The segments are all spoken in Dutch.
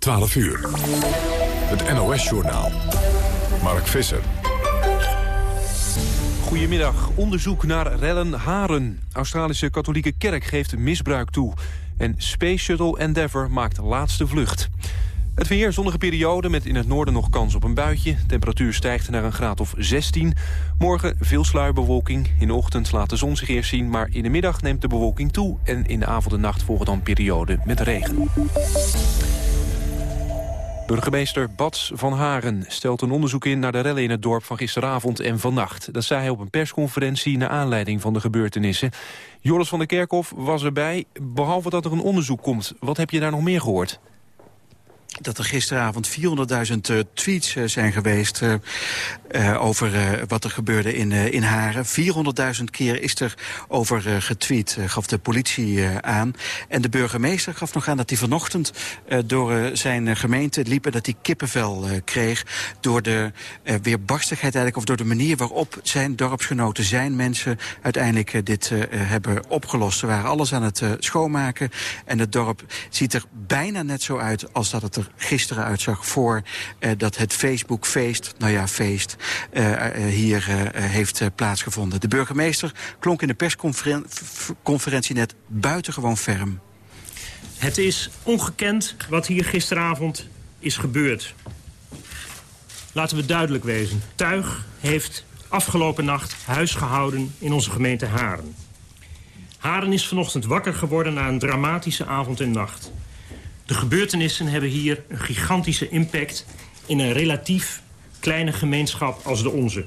12 uur. Het NOS-journaal. Mark Visser. Goedemiddag. Onderzoek naar rellen Haren. Australische katholieke kerk geeft misbruik toe. En Space Shuttle Endeavour maakt laatste vlucht. Het weer, zonnige periode met in het noorden nog kans op een buitje. Temperatuur stijgt naar een graad of 16. Morgen veel sluierbewolking. In de ochtend laat de zon zich eerst zien, maar in de middag neemt de bewolking toe. En in de avond en nacht volgen dan periode met regen. Burgemeester Bats van Haren stelt een onderzoek in naar de rellen in het dorp van gisteravond en vannacht. Dat zei hij op een persconferentie naar aanleiding van de gebeurtenissen. Joris van der Kerkhof was erbij, behalve dat er een onderzoek komt. Wat heb je daar nog meer gehoord? Dat er gisteravond 400.000 uh, tweets uh, zijn geweest uh, over wat er gebeurde in, in Haren. 400.000 keer is er over getweet, gaf de politie aan. En de burgemeester gaf nog aan dat hij vanochtend door zijn gemeente liep... en dat hij kippenvel kreeg door de weerbarstigheid eigenlijk... of door de manier waarop zijn dorpsgenoten, zijn mensen... uiteindelijk dit hebben opgelost. Ze waren alles aan het schoonmaken en het dorp ziet er bijna net zo uit als dat het er gisteren uitzag... voor uh, dat het Facebook-feest, nou ja, feest, uh, hier heeft plaatsgevonden. De burgemeester klonk in de persconferentie net buitengewoon ferm. Het is ongekend wat hier gisteravond is gebeurd. Laten we duidelijk wezen. Tuig heeft afgelopen nacht huis gehouden in onze gemeente Haren. Haren is vanochtend wakker geworden na een dramatische avond en nacht. De gebeurtenissen hebben hier een gigantische impact... in een relatief kleine gemeenschap als de onze.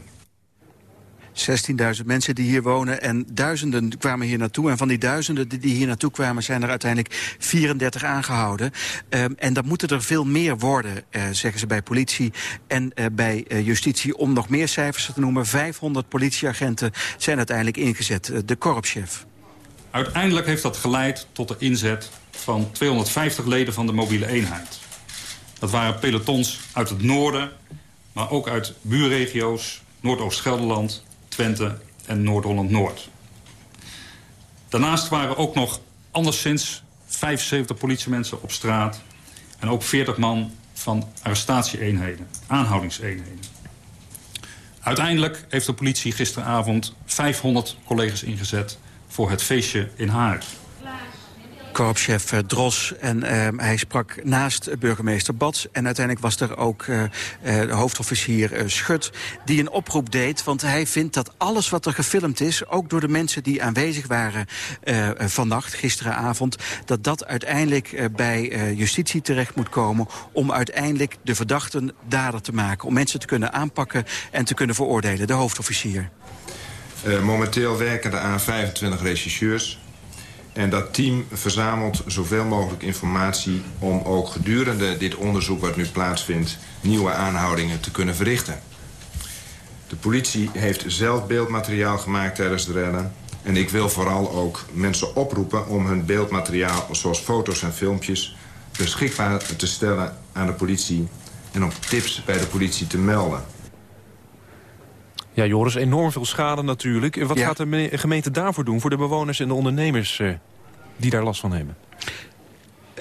16.000 mensen die hier wonen en duizenden kwamen hier naartoe. En van die duizenden die hier naartoe kwamen zijn er uiteindelijk 34 aangehouden. Um, en dat moeten er veel meer worden, uh, zeggen ze bij politie en uh, bij uh, justitie. Om nog meer cijfers te noemen, 500 politieagenten zijn uiteindelijk ingezet. de korpschef. Uiteindelijk heeft dat geleid tot de inzet van 250 leden van de mobiele eenheid. Dat waren pelotons uit het noorden, maar ook uit buurregio's... Noordoost-Gelderland, Twente en Noord-Holland-Noord. Daarnaast waren ook nog anderszins 75 politiemensen op straat... en ook 40 man van arrestatieeenheden, aanhoudingseenheden. Uiteindelijk heeft de politie gisteravond 500 collega's ingezet... voor het feestje in Haard korpschef uh, Dros. En uh, hij sprak naast burgemeester Bats. En uiteindelijk was er ook uh, de hoofdofficier Schut die een oproep deed. Want hij vindt dat alles wat er gefilmd is... ook door de mensen die aanwezig waren vannacht, gisteravond... dat dat uiteindelijk bij justitie terecht moet komen... om uiteindelijk de verdachten dader te maken. Om mensen te kunnen aanpakken en te kunnen veroordelen. De hoofdofficier. Momenteel werken er aan 25 regisseurs en dat team verzamelt zoveel mogelijk informatie... om ook gedurende dit onderzoek wat nu plaatsvindt... nieuwe aanhoudingen te kunnen verrichten. De politie heeft zelf beeldmateriaal gemaakt tijdens de rennen. En ik wil vooral ook mensen oproepen om hun beeldmateriaal... zoals foto's en filmpjes beschikbaar te stellen aan de politie... en om tips bij de politie te melden. Ja, Joris, enorm veel schade natuurlijk. Wat gaat de gemeente daarvoor doen voor de bewoners en de ondernemers eh, die daar last van hebben?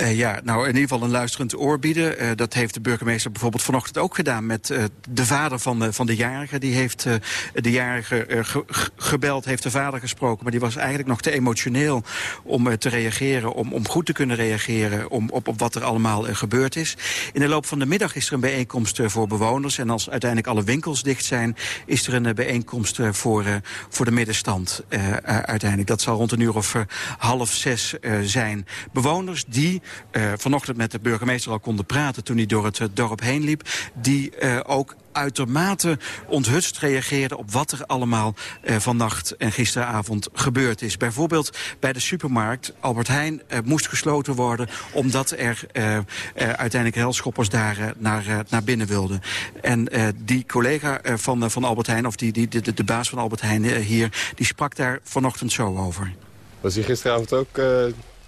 Uh, ja, nou in ieder geval een luisterend oor bieden. Uh, dat heeft de burgemeester bijvoorbeeld vanochtend ook gedaan... met uh, de vader van de, van de jarige. Die heeft de jarige ge gebeld, heeft de vader gesproken... maar die was eigenlijk nog te emotioneel om te reageren... Om, om goed te kunnen reageren om, op, op wat er allemaal gebeurd is. In de loop van de middag is er een bijeenkomst voor bewoners... en als uiteindelijk alle winkels dicht zijn... is er een bijeenkomst voor, voor de middenstand uiteindelijk. Dat zal rond een uur of half zes zijn. Bewoners die uh, vanochtend met de burgemeester al konden praten... toen hij door het uh, dorp heen liep, die uh, ook uitermate onthutst reageerde op wat er allemaal uh, vannacht en gisteravond gebeurd is. Bijvoorbeeld bij de supermarkt Albert Heijn uh, moest gesloten worden... omdat er uh, uiteindelijk helschoppers daar naar, naar binnen wilden. En die collega van, van Albert Heijn, of die, die, de, de baas van Albert Heijn hier... die sprak daar vanochtend zo over. Was hij gisteravond ook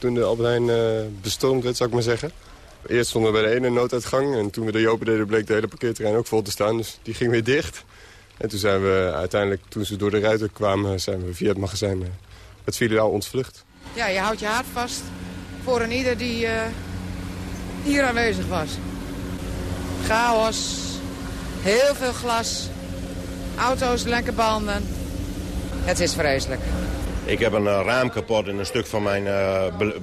toen de Albert Heijn uh, bestormd werd, zou ik maar zeggen. Eerst stonden we bij de ene nooduitgang en toen we de open deden bleek de hele parkeerterrein ook vol te staan. Dus die ging weer dicht. En toen zijn we uiteindelijk, toen ze door de ruiten kwamen, zijn we via het magazijn uh, het filiaal ontvlucht. Ja, je houdt je hart vast voor een ieder die, uh, hier aanwezig was. Chaos, heel veel glas, auto's, lekke banden. Het is vreselijk. Ik heb een raam kapot in een stuk van mijn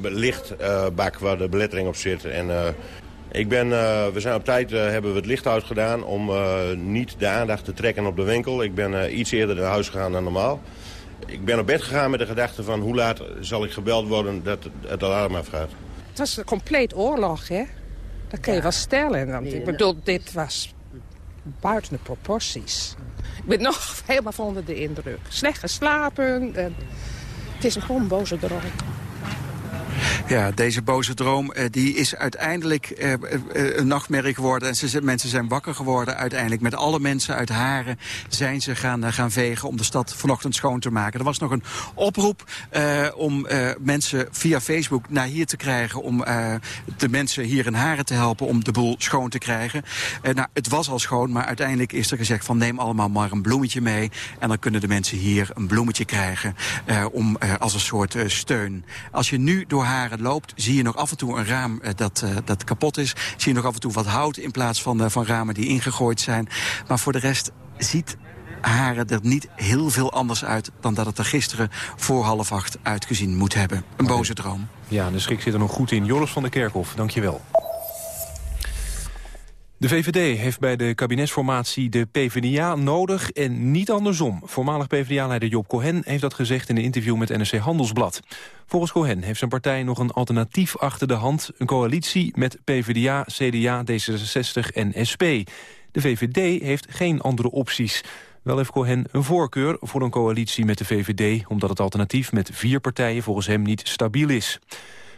lichtbak waar de belettering op zit. En ik ben, we zijn op tijd hebben we het licht uitgedaan om niet de aandacht te trekken op de winkel. Ik ben iets eerder naar huis gegaan dan normaal ik ben op bed gegaan met de gedachte van hoe laat zal ik gebeld worden dat het alarm afgaat. Het was een compleet oorlog, hè? Dat kan je wel stellen. Want ik bedoel, dit was buiten de proporties. Ik ben nog helemaal onder de indruk. Slecht geslapen. En het is een gewoon boze droom. Ja, deze boze droom uh, die is uiteindelijk uh, uh, een nachtmerrie geworden. En ze, mensen zijn wakker geworden uiteindelijk. Met alle mensen uit Haren zijn ze gaan, gaan vegen om de stad vanochtend schoon te maken. Er was nog een oproep om mensen via Facebook naar hier te krijgen... om de mensen hier in Haren te helpen om de boel schoon te krijgen. nou, het was al schoon, maar uiteindelijk is er gezegd van neem allemaal maar een bloemetje mee. En dan kunnen de mensen hier een bloemetje krijgen om, als een soort steun. Als je nu door Haren loopt, zie je nog af en toe een raam uh, dat, uh, dat kapot is. Zie je nog af en toe wat hout in plaats van, uh, van ramen die ingegooid zijn. Maar voor de rest ziet Haren er niet heel veel anders uit... dan dat het er gisteren voor half acht uitgezien moet hebben. Een boze droom. Ja, de schrik zit er nog goed in. Joris van der Kerkhof, dankjewel. De VVD heeft bij de kabinetsformatie de PvdA nodig en niet andersom. Voormalig PvdA-leider Job Cohen heeft dat gezegd in een interview met NRC Handelsblad. Volgens Cohen heeft zijn partij nog een alternatief achter de hand... een coalitie met PvdA, CDA, D66 en SP. De VVD heeft geen andere opties. Wel heeft Cohen een voorkeur voor een coalitie met de VVD... omdat het alternatief met vier partijen volgens hem niet stabiel is.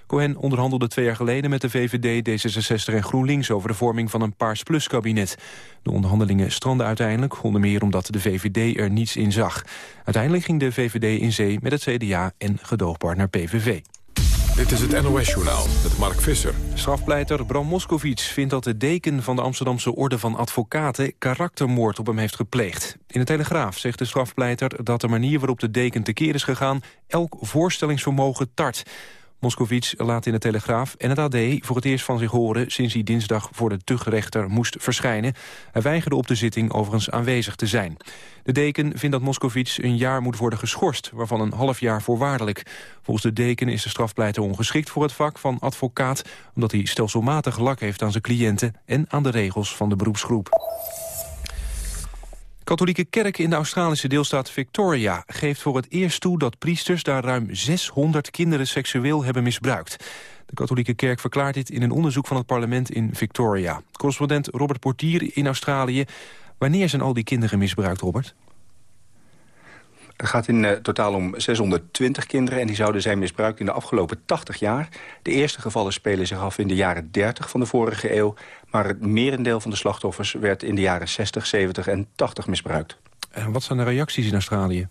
Cohen onderhandelde twee jaar geleden met de VVD, D66 en GroenLinks... over de vorming van een Paars Plus-kabinet. De onderhandelingen stranden uiteindelijk, onder meer omdat de VVD er niets in zag. Uiteindelijk ging de VVD in zee met het CDA en gedoogpartner PVV. Dit is het NOS-journaal met Mark Visser. Strafpleiter Bram Moskowitz vindt dat de deken van de Amsterdamse Orde van Advocaten karaktermoord op hem heeft gepleegd. In de Telegraaf zegt de strafpleiter dat de manier waarop de deken tekeer is gegaan elk voorstellingsvermogen tart. Moskovits laat in de Telegraaf en het AD voor het eerst van zich horen... sinds hij dinsdag voor de tuchtrechter moest verschijnen. Hij weigerde op de zitting overigens aanwezig te zijn. De deken vindt dat Moskovits een jaar moet worden geschorst... waarvan een half jaar voorwaardelijk. Volgens de deken is de strafpleiter ongeschikt voor het vak van advocaat... omdat hij stelselmatig lak heeft aan zijn cliënten... en aan de regels van de beroepsgroep katholieke kerk in de Australische deelstaat Victoria geeft voor het eerst toe dat priesters daar ruim 600 kinderen seksueel hebben misbruikt. De katholieke kerk verklaart dit in een onderzoek van het parlement in Victoria. Correspondent Robert Portier in Australië. Wanneer zijn al die kinderen misbruikt, Robert? Het gaat in uh, totaal om 620 kinderen en die zouden zijn misbruikt in de afgelopen 80 jaar. De eerste gevallen spelen zich af in de jaren 30 van de vorige eeuw. Maar het merendeel van de slachtoffers werd in de jaren 60, 70 en 80 misbruikt. En wat zijn de reacties in Australië?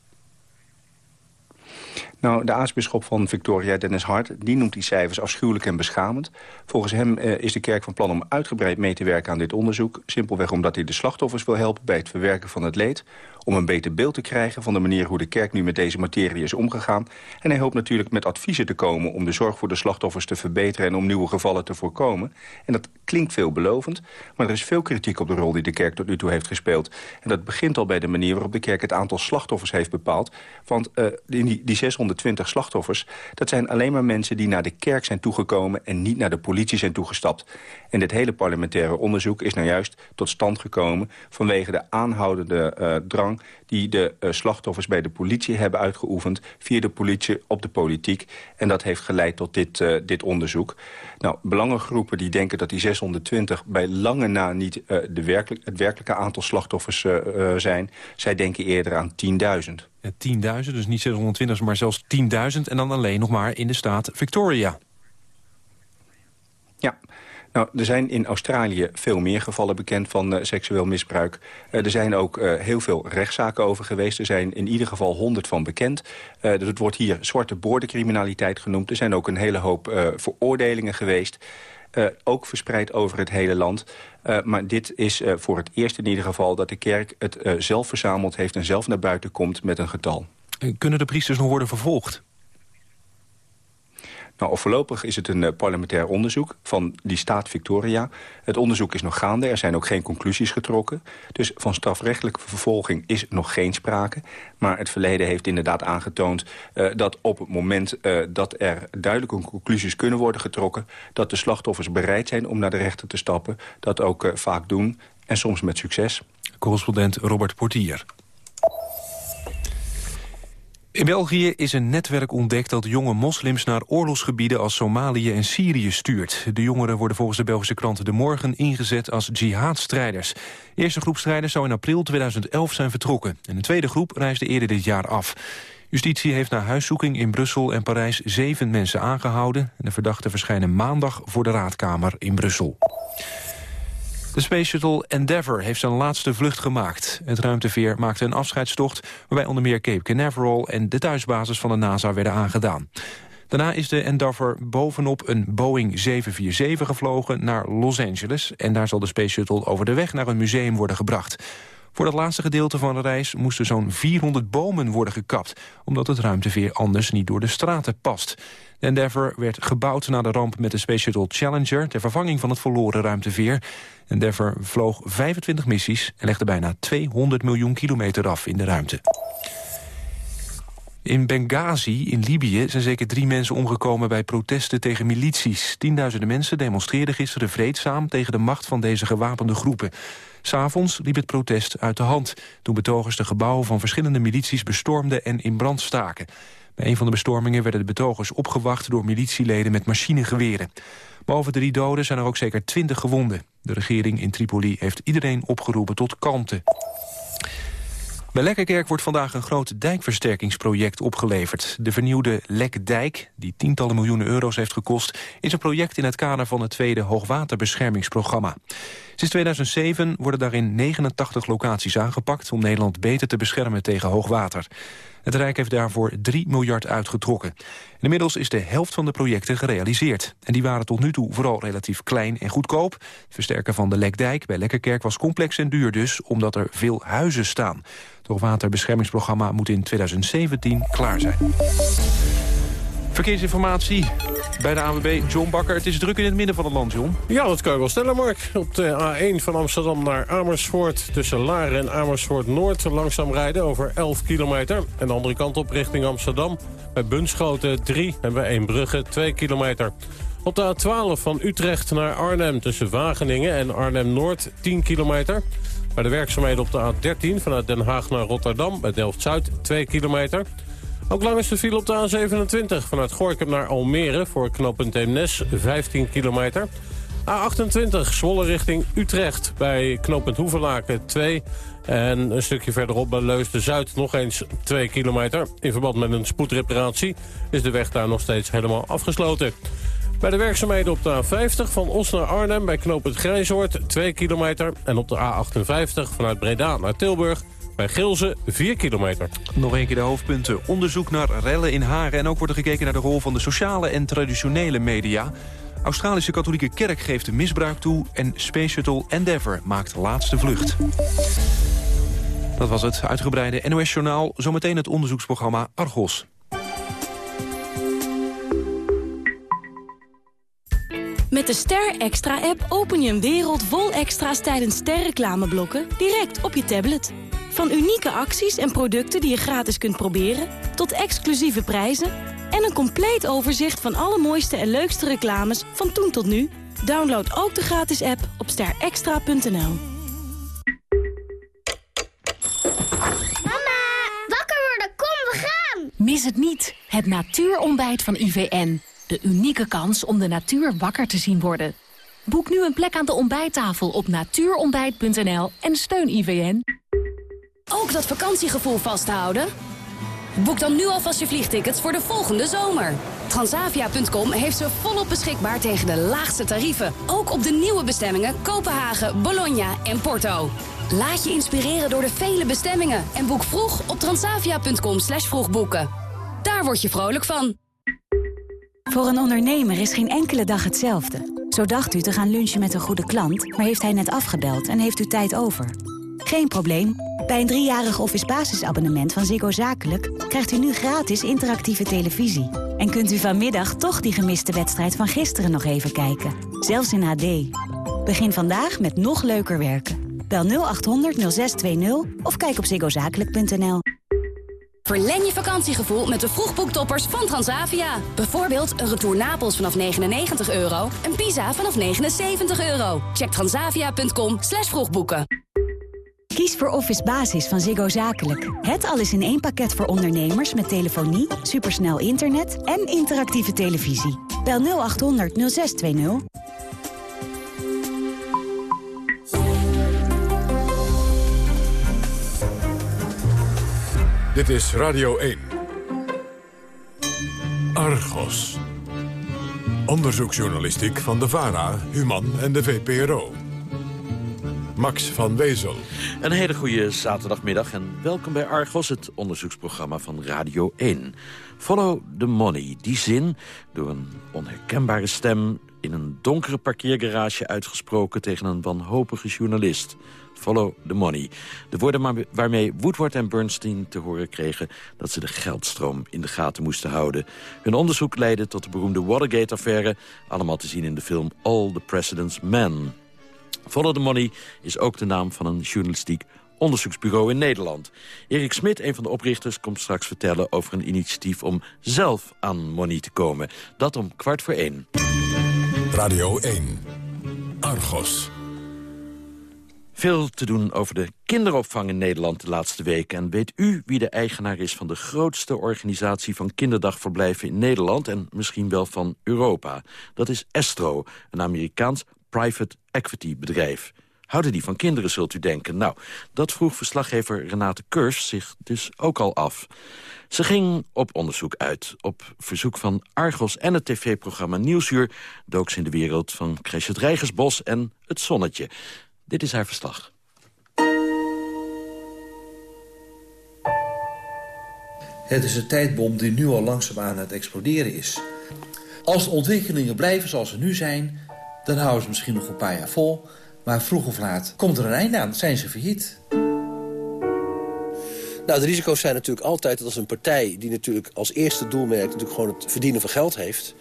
Nou, de aartsbisschop van Victoria, Dennis Hart, die noemt die cijfers afschuwelijk en beschamend. Volgens hem eh, is de kerk van plan om uitgebreid mee te werken aan dit onderzoek. Simpelweg omdat hij de slachtoffers wil helpen bij het verwerken van het leed om een beter beeld te krijgen van de manier hoe de kerk nu met deze materie is omgegaan. En hij hoopt natuurlijk met adviezen te komen om de zorg voor de slachtoffers te verbeteren en om nieuwe gevallen te voorkomen. En dat klinkt veelbelovend, maar er is veel kritiek op de rol die de kerk tot nu toe heeft gespeeld. En dat begint al bij de manier waarop de kerk het aantal slachtoffers heeft bepaald. Want uh, die, die 620 slachtoffers, dat zijn alleen maar mensen die naar de kerk zijn toegekomen en niet naar de politie zijn toegestapt. En dit hele parlementaire onderzoek is nou juist tot stand gekomen vanwege de aanhoudende uh, drang die de uh, slachtoffers bij de politie hebben uitgeoefend... via de politie op de politiek. En dat heeft geleid tot dit, uh, dit onderzoek. Nou, belangengroepen die denken dat die 620 bij lange na niet de werkelijk, het werkelijke aantal slachtoffers zijn. Zij denken eerder aan 10.000. Ja, 10.000, dus niet 620, maar zelfs 10.000. En dan alleen nog maar in de staat Victoria. Ja, nou, er zijn in Australië veel meer gevallen bekend van uh, seksueel misbruik. Uh, er zijn ook uh, heel veel rechtszaken over geweest. Er zijn in ieder geval honderd van bekend. het wordt hier zwarte boordencriminaliteit genoemd. Er zijn ook een hele hoop veroordelingen geweest. ook verspreid over het hele land. maar dit is voor het eerst in ieder geval dat de kerk het zelf verzameld heeft... en zelf naar buiten komt met een getal. Kunnen de priesters nog worden vervolgd? Nou, voorlopig is het een uh, parlementair onderzoek van die staat Victoria. Het onderzoek is nog gaande, er zijn ook geen conclusies getrokken. Dus van strafrechtelijke vervolging is nog geen sprake. Maar het verleden heeft inderdaad aangetoond uh, dat op het moment uh, dat er duidelijke conclusies kunnen worden getrokken... dat de slachtoffers bereid zijn om naar de rechter te stappen, dat ook vaak doen en soms met succes. Correspondent Robert Portier. In België is een netwerk ontdekt dat jonge moslims naar oorlogsgebieden als Somalië en Syrië stuurt. De jongeren worden volgens de Belgische krant De Morgen ingezet als jihadstrijders. De eerste groep strijders zou in april 2011 zijn vertrokken. En de tweede groep reisde eerder dit jaar af. Justitie heeft na huiszoeking in Brussel en Parijs zeven mensen aangehouden. En de verdachten verschijnen maandag voor de raadkamer in Brussel. De Space Shuttle Endeavour heeft zijn laatste vlucht gemaakt. Het ruimteveer maakte een afscheidstocht... waarbij onder meer Cape Canaveral en de thuisbasis van de NASA werden aangedaan. Daarna is de Endeavour bovenop een Boeing 747 gevlogen naar Los Angeles... en daar zal de Space Shuttle over de weg naar een museum worden gebracht. Voor dat laatste gedeelte van de reis moesten zo'n 400 bomen worden gekapt... omdat het ruimteveer anders niet door de straten past. De Endeavour werd gebouwd na de ramp met de Space Shuttle Challenger... ter vervanging van het verloren ruimteveer. Endeavour vloog 25 missies en legde bijna 200 miljoen kilometer af in de ruimte. In Benghazi in Libië zijn zeker drie mensen omgekomen bij protesten tegen milities. Tienduizenden mensen demonstreerden gisteren vreedzaam tegen de macht van deze gewapende groepen. S'avonds liep het protest uit de hand toen betogers de gebouwen van verschillende milities bestormden en in brand staken. Bij een van de bestormingen werden de betogers opgewacht door militieleden met machinegeweren. Boven drie doden zijn er ook zeker twintig gewonden. De regering in Tripoli heeft iedereen opgeroepen tot kalmte. Bij Lekkerkerk wordt vandaag een groot dijkversterkingsproject opgeleverd. De vernieuwde Lekdijk, die tientallen miljoenen euro's heeft gekost... is een project in het kader van het tweede hoogwaterbeschermingsprogramma. Sinds 2007 worden daarin 89 locaties aangepakt... om Nederland beter te beschermen tegen hoogwater. Het Rijk heeft daarvoor 3 miljard uitgetrokken. inmiddels is de helft van de projecten gerealiseerd. En die waren tot nu toe vooral relatief klein en goedkoop. Het versterken van de Lekdijk bij Lekkerkerk was complex en duur dus... omdat er veel huizen staan. Het hoogwaterbeschermingsprogramma moet in 2017 klaar zijn. Verkeersinformatie bij de ANWB, John Bakker. Het is druk in het midden van het land, John. Ja, dat kan je wel stellen, Mark. Op de A1 van Amsterdam naar Amersfoort... tussen Laren en Amersfoort-Noord langzaam rijden over 11 kilometer. En de andere kant op richting Amsterdam. Bij Bunschoten 3 en bij Eembrugge 2 kilometer. Op de A12 van Utrecht naar Arnhem tussen Wageningen en Arnhem-Noord 10 kilometer. Bij de werkzaamheden op de A13 vanuit Den Haag naar Rotterdam bij Delft-Zuid 2 kilometer... Ook lang is de file op de A27 vanuit Gorkum naar Almere voor knooppunt Eemnes 15 kilometer. A28 Zwolle richting Utrecht bij knooppunt Hoevelaken 2. En een stukje verderop bij Leusden-Zuid nog eens 2 kilometer. In verband met een spoedreparatie is de weg daar nog steeds helemaal afgesloten. Bij de werkzaamheden op de A50 van Os naar Arnhem bij knooppunt Grijzoord 2 kilometer. En op de A58 vanuit Breda naar Tilburg bij Gilze 4 kilometer. Nog een keer de hoofdpunten. Onderzoek naar rellen in Haren. En ook wordt er gekeken naar de rol van de sociale en traditionele media. Australische katholieke kerk geeft misbruik toe. En Space Shuttle Endeavour maakt laatste vlucht. Dat was het uitgebreide NOS-journaal. Zometeen het onderzoeksprogramma Argos. Met de Ster Extra-app open je een wereld vol extra's tijdens sterreclameblokken direct op je tablet. Van unieke acties en producten die je gratis kunt proberen... tot exclusieve prijzen en een compleet overzicht van alle mooiste en leukste reclames van toen tot nu. Download ook de gratis app op sterextra.nl. Mama, wakker worden, kom, we gaan! Mis het niet, het natuurontbijt van IVN. De unieke kans om de natuur wakker te zien worden. Boek nu een plek aan de ontbijttafel op natuurontbijt.nl en steun IVN. Ook dat vakantiegevoel vasthouden? Boek dan nu alvast je vliegtickets voor de volgende zomer. Transavia.com heeft ze volop beschikbaar tegen de laagste tarieven. Ook op de nieuwe bestemmingen Kopenhagen, Bologna en Porto. Laat je inspireren door de vele bestemmingen. En boek vroeg op transavia.com slash vroegboeken. Daar word je vrolijk van. Voor een ondernemer is geen enkele dag hetzelfde. Zo dacht u te gaan lunchen met een goede klant, maar heeft hij net afgebeld en heeft u tijd over. Geen probleem. Bij een driejarig office basisabonnement van Ziggo Zakelijk... krijgt u nu gratis interactieve televisie. En kunt u vanmiddag toch die gemiste wedstrijd van gisteren nog even kijken. Zelfs in HD. Begin vandaag met nog leuker werken. Bel 0800 0620 of kijk op ziggozakelijk.nl. Verleng je vakantiegevoel met de vroegboektoppers van Transavia. Bijvoorbeeld een retour Napels vanaf 99 euro en Pisa vanaf 79 euro. Check transavia.com vroegboeken. Kies voor Office Basis van Ziggo Zakelijk. Het alles in één pakket voor ondernemers met telefonie, supersnel internet en interactieve televisie. Bel 0800 0620. Dit is Radio 1. Argos. Onderzoeksjournalistiek van de VARA, Human en de VPRO. Max van Wezel. Een hele goede zaterdagmiddag en welkom bij Argos, het onderzoeksprogramma van Radio 1. Follow the money, die zin, door een onherkenbare stem... in een donkere parkeergarage uitgesproken tegen een wanhopige journalist. Follow the money. De woorden waarmee Woodward en Bernstein te horen kregen... dat ze de geldstroom in de gaten moesten houden. Hun onderzoek leidde tot de beroemde Watergate-affaire... allemaal te zien in de film All the President's Men. Follow the Money is ook de naam van een journalistiek onderzoeksbureau in Nederland. Erik Smit, een van de oprichters, komt straks vertellen over een initiatief om zelf aan money te komen. Dat om kwart voor één. Radio 1. Argos. Veel te doen over de kinderopvang in Nederland de laatste weken. En weet u wie de eigenaar is van de grootste organisatie van kinderdagverblijven in Nederland... en misschien wel van Europa? Dat is Estro, een Amerikaans private equity bedrijf. Houden die van kinderen, zult u denken? Nou, dat vroeg verslaggever Renate Kurs zich dus ook al af. Ze ging op onderzoek uit. Op verzoek van Argos en het tv-programma Nieuwsuur... dook ze in de wereld van Crash het Rijgersbos en het Zonnetje. Dit is haar verslag. Het is een tijdbom die nu al langzaam aan het exploderen is. Als de ontwikkelingen blijven zoals ze nu zijn... dan houden ze misschien nog een paar jaar vol... maar vroeg of laat komt er een einde aan, zijn ze failliet. Nou, de risico's zijn natuurlijk altijd dat als een partij... die natuurlijk als eerste doelmerk natuurlijk gewoon het verdienen van geld heeft...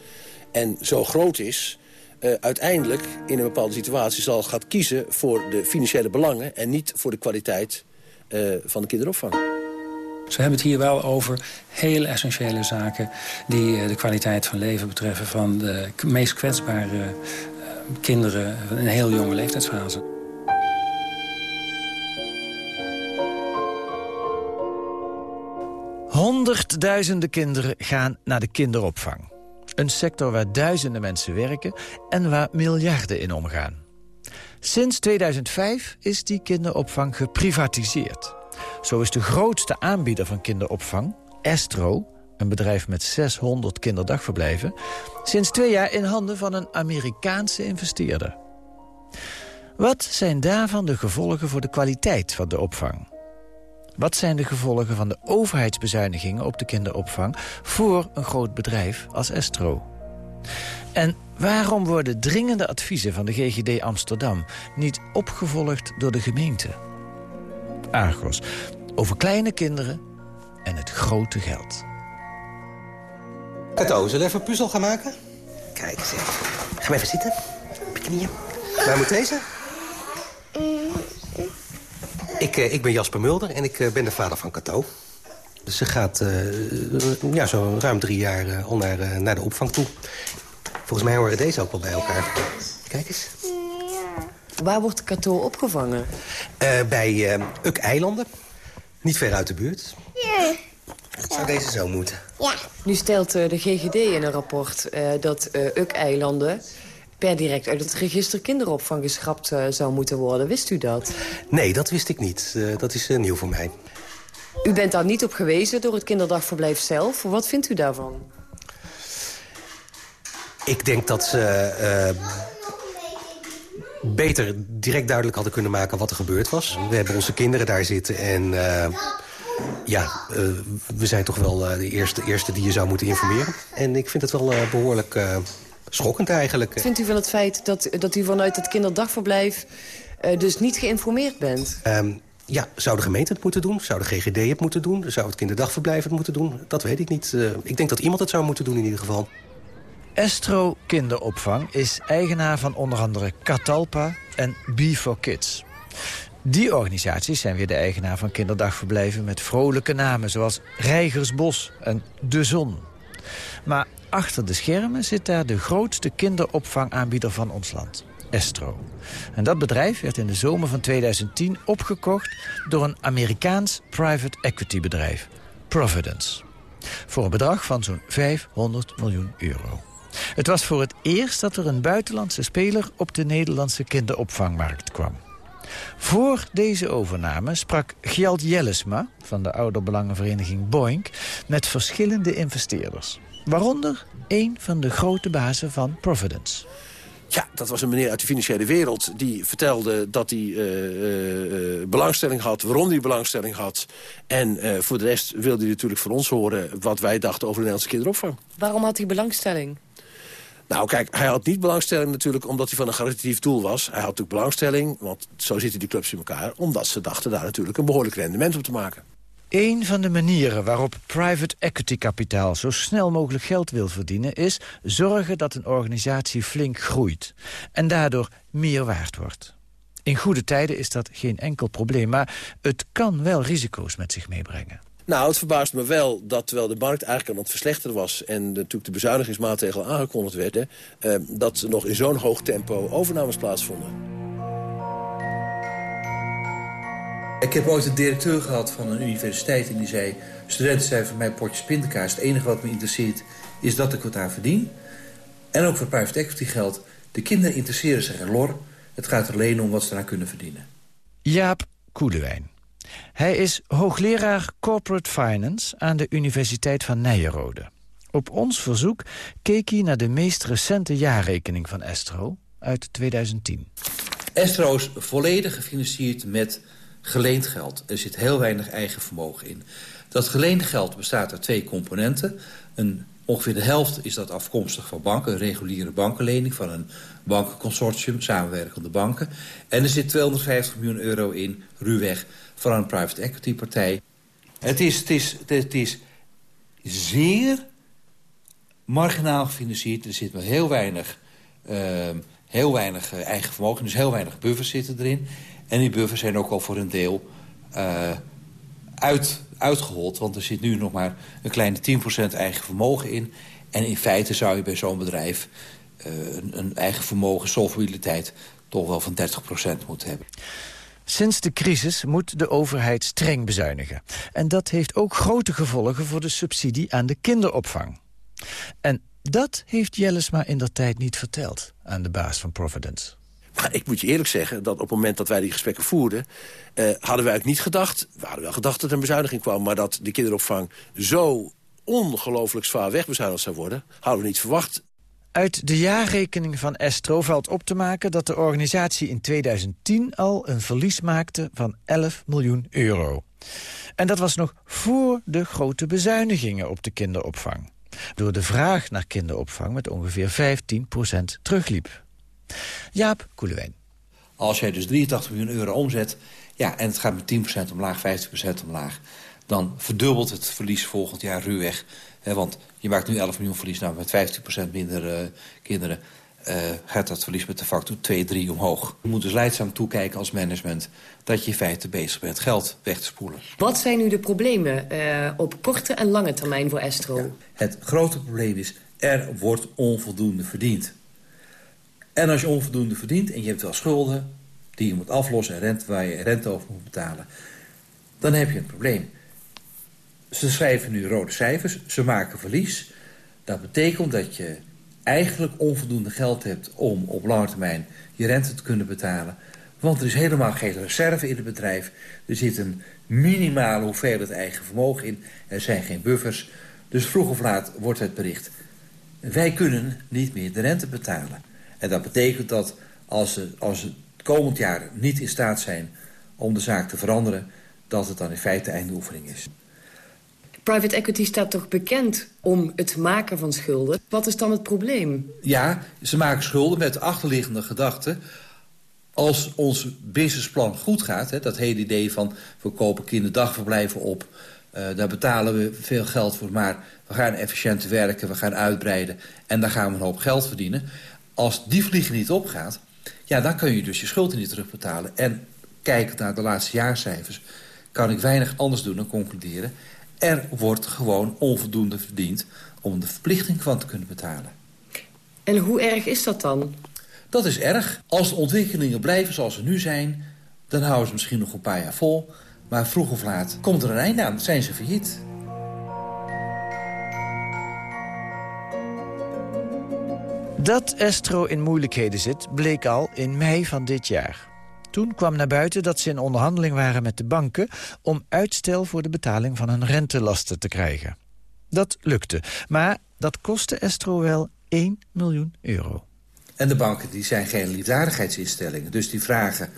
en zo groot is, uh, uiteindelijk in een bepaalde situatie zal gaat kiezen... voor de financiële belangen en niet voor de kwaliteit uh, van de kinderopvang. Ze hebben het hier wel over hele essentiële zaken... die uh, de kwaliteit van leven betreffen van de meest kwetsbare kinderen... in een heel jonge leeftijdsfase. Honderdduizenden kinderen gaan naar de kinderopvang. Een sector waar duizenden mensen werken en waar miljarden in omgaan. Sinds 2005 is die kinderopvang geprivatiseerd. Zo is de grootste aanbieder van kinderopvang, Estro... een bedrijf met 600 kinderdagverblijven... sinds twee jaar in handen van een Amerikaanse investeerder. Wat zijn daarvan de gevolgen voor de kwaliteit van de opvang? Wat zijn de gevolgen van de overheidsbezuinigingen op de kinderopvang... voor een groot bedrijf als Estro? En waarom worden dringende adviezen van de GGD Amsterdam... niet opgevolgd door de gemeente? Argos, over kleine kinderen en het grote geld. Kato, zullen we even een puzzel gaan maken? Kijk eens even. Ga maar even zitten. Op je knieën. Waar moet deze? Ik, uh, ik ben Jasper Mulder en ik uh, ben de vader van Cato. Dus ze gaat uh, ja, zo ruim drie jaar al naar, naar de opvang toe. Volgens mij horen deze ook wel bij elkaar. Kijk eens. Waar wordt Cato opgevangen? bij Uk-eilanden. Niet ver uit de buurt. Ja. Zou deze zo moeten? Ja. Nu stelt de GGD in een rapport dat Uk-eilanden per direct uit het register kinderopvang geschrapt uh, zou moeten worden. Wist u dat? Nee, dat wist ik niet. Uh, dat is uh, nieuw voor mij. U bent daar niet op gewezen door het kinderdagverblijf zelf. Wat vindt u daarvan? Ik denk dat ze beter direct duidelijk hadden kunnen maken wat er gebeurd was. We hebben onze kinderen daar zitten en... ja, we zijn toch wel de eerste, eerste die je zou moeten informeren. En ik vind het wel behoorlijk schokkend eigenlijk. Vindt u van het feit dat, dat u vanuit het kinderdagverblijf... Uh, dus niet geïnformeerd bent? Um, Ja, zou de gemeente het moeten doen? Zou de GGD het moeten doen? Zou het kinderdagverblijf het moeten doen? Dat weet ik niet. Uh, ik denk dat iemand het zou moeten doen in ieder geval. Estro Kinderopvang is eigenaar van onder andere Catalpa en Be4Kids. Die organisaties zijn weer de eigenaar van kinderdagverblijven... met vrolijke namen zoals Reigersbos en De Zon. Maar achter de schermen zit daar de grootste kinderopvangaanbieder van ons land. Estro. En dat bedrijf werd in de zomer van 2010 opgekocht... door een Amerikaans private equity bedrijf, Providence. Voor een bedrag van zo'n 500 miljoen euro. Het was voor het eerst dat er een buitenlandse speler... op de Nederlandse kinderopvangmarkt kwam. Voor deze overname sprak Gjald Jellesma van de ouderbelangenvereniging Boink... met verschillende investeerders. Waaronder een van de grote bazen van Providence. Ja, dat was een meneer uit de financiële wereld... die vertelde dat hij uh, uh, belangstelling had, waarom hij belangstelling had. En voor de rest wilde hij natuurlijk van ons horen... wat wij dachten over de Nederlandse kinderopvang. Waarom had hij belangstelling? Nou, kijk, hij had niet belangstelling natuurlijk omdat hij van een caritatief doel was. Hij had natuurlijk belangstelling, want zo zitten die clubs in elkaar... omdat ze dachten daar natuurlijk een behoorlijk rendement op te maken. Een van de manieren waarop private equity kapitaal zo snel mogelijk geld wil verdienen... is zorgen dat een organisatie flink groeit en daardoor meer waard wordt. In goede tijden is dat geen enkel probleem, maar het kan wel risico's met zich meebrengen. Nou, het verbaast me wel dat terwijl de markt eigenlijk aan het verslechteren was... en natuurlijk de bezuinigingsmaatregelen aangekondigd werden... Eh, dat er nog in zo'n hoog tempo overnames plaatsvonden. Ik heb ooit een directeur gehad van een universiteit en die zei... studenten zijn voor mij potjes pindakaas. Het enige wat me interesseert is dat ik wat aan verdien. En ook voor private equity geldt. De kinderen interesseren zich er lor. Het gaat er alleen om wat ze eraan kunnen verdienen. Jaap Koelewijn. Hij is hoogleraar Corporate Finance aan de Universiteit van Nijenrode. Op ons verzoek keek hij naar de meest recente jaarrekening van Estro uit 2010. Estro is volledig gefinancierd met geleend geld. Er zit heel weinig eigen vermogen in. Dat geleende geld bestaat uit twee componenten. Een, ongeveer de helft is dat afkomstig van banken. Een reguliere bankenlening van een bankenconsortium, samenwerkende banken. En er zit 250 miljoen euro in, ruwweg, van een private equity partij. Het is, het is, het is zeer marginaal gefinancierd. Er zit maar heel weinig, uh, heel weinig eh, eigen vermogen, dus heel weinig buffers zitten erin. En die buffers zijn ook al voor een deel uh, uit, uitgehold. Want er zit nu nog maar een kleine 10% eigen vermogen in. En in feite zou je bij zo'n bedrijf uh, een, een, eigen vermogen, solvabiliteit... toch wel van 30% moeten hebben. Sinds de crisis moet de overheid streng bezuinigen. En dat heeft ook grote gevolgen voor de subsidie aan de kinderopvang. En dat heeft Jellesma in der tijd niet verteld aan de baas van Providence. Maar ik moet je eerlijk zeggen dat op het moment dat wij die gesprekken voerden... Eh, hadden wij eigenlijk niet gedacht... we hadden wel gedacht dat er een bezuiniging kwam... maar dat de kinderopvang zo ongelooflijk zwaar wegbezuinigd zou worden... hadden we niet verwacht. Uit de jaarrekening van Estro valt op te maken dat de organisatie in 2010 al een verlies maakte van 11 miljoen euro. En dat was nog voor de grote bezuinigingen op de kinderopvang. Door de vraag naar kinderopvang met ongeveer 15% terugliep. Jaap Koelewijn. Als jij dus 83 miljoen euro omzet... Ja, en het gaat met 10% omlaag, 50% omlaag... dan verdubbelt het verlies volgend jaar ruwweg. Want je maakt nu 11 miljoen verlies, nou met 15% minder uh, kinderen... Uh, gaat dat verlies met de factor 2, 3 omhoog. Je moet dus leidzaam toekijken als management... dat je in feite bezig bent geld weg te spoelen. Wat zijn nu de problemen uh, op korte en lange termijn voor Estro? Ja, het grote probleem is, er wordt onvoldoende verdiend. En als je onvoldoende verdient en je hebt wel schulden... die je moet aflossen en rente waar je rente over moet betalen... dan heb je een probleem. Ze schrijven nu rode cijfers, ze maken verlies. Dat betekent dat je eigenlijk onvoldoende geld hebt... om op lange termijn je rente te kunnen betalen. Want er is helemaal geen reserve in het bedrijf. Er zit een minimale hoeveelheid eigen vermogen in. Er zijn geen buffers. Dus vroeg of laat wordt het bericht... wij kunnen niet meer de rente betalen. En dat betekent dat als ze, als het komend jaar niet in staat zijn om de zaak te veranderen... dat het dan in feite einde oefening is. Private equity staat toch bekend om het maken van schulden? Wat is dan het probleem? Ja, ze maken schulden met de achterliggende gedachte... Als ons businessplan goed gaat, hè, dat hele idee van... we kopen kinderdagverblijven op, uh, daar betalen we veel geld voor... maar we gaan efficiënt werken, we gaan uitbreiden... en daar gaan we een hoop geld verdienen. Als die vliegen niet opgaat, ja, dan kun je dus je schulden niet terugbetalen. En kijkend naar de laatste jaarcijfers... kan ik weinig anders doen dan concluderen... er wordt gewoon onvoldoende verdiend om de verplichting van te kunnen betalen. En hoe erg is dat dan? Dat is erg. Als de ontwikkelingen blijven zoals ze nu zijn... dan houden ze misschien nog een paar jaar vol. Maar vroeg of laat komt er een einde aan. Zijn ze failliet. Dat Estro in moeilijkheden zit, bleek al in mei van dit jaar. Toen kwam naar buiten dat ze in onderhandeling waren met de banken... om uitstel voor de betaling van hun rentelasten te krijgen. Dat lukte, maar dat kostte Estro wel 1 miljoen euro. En de banken die zijn geen liefdadigheidsinstellingen. Dus die vragen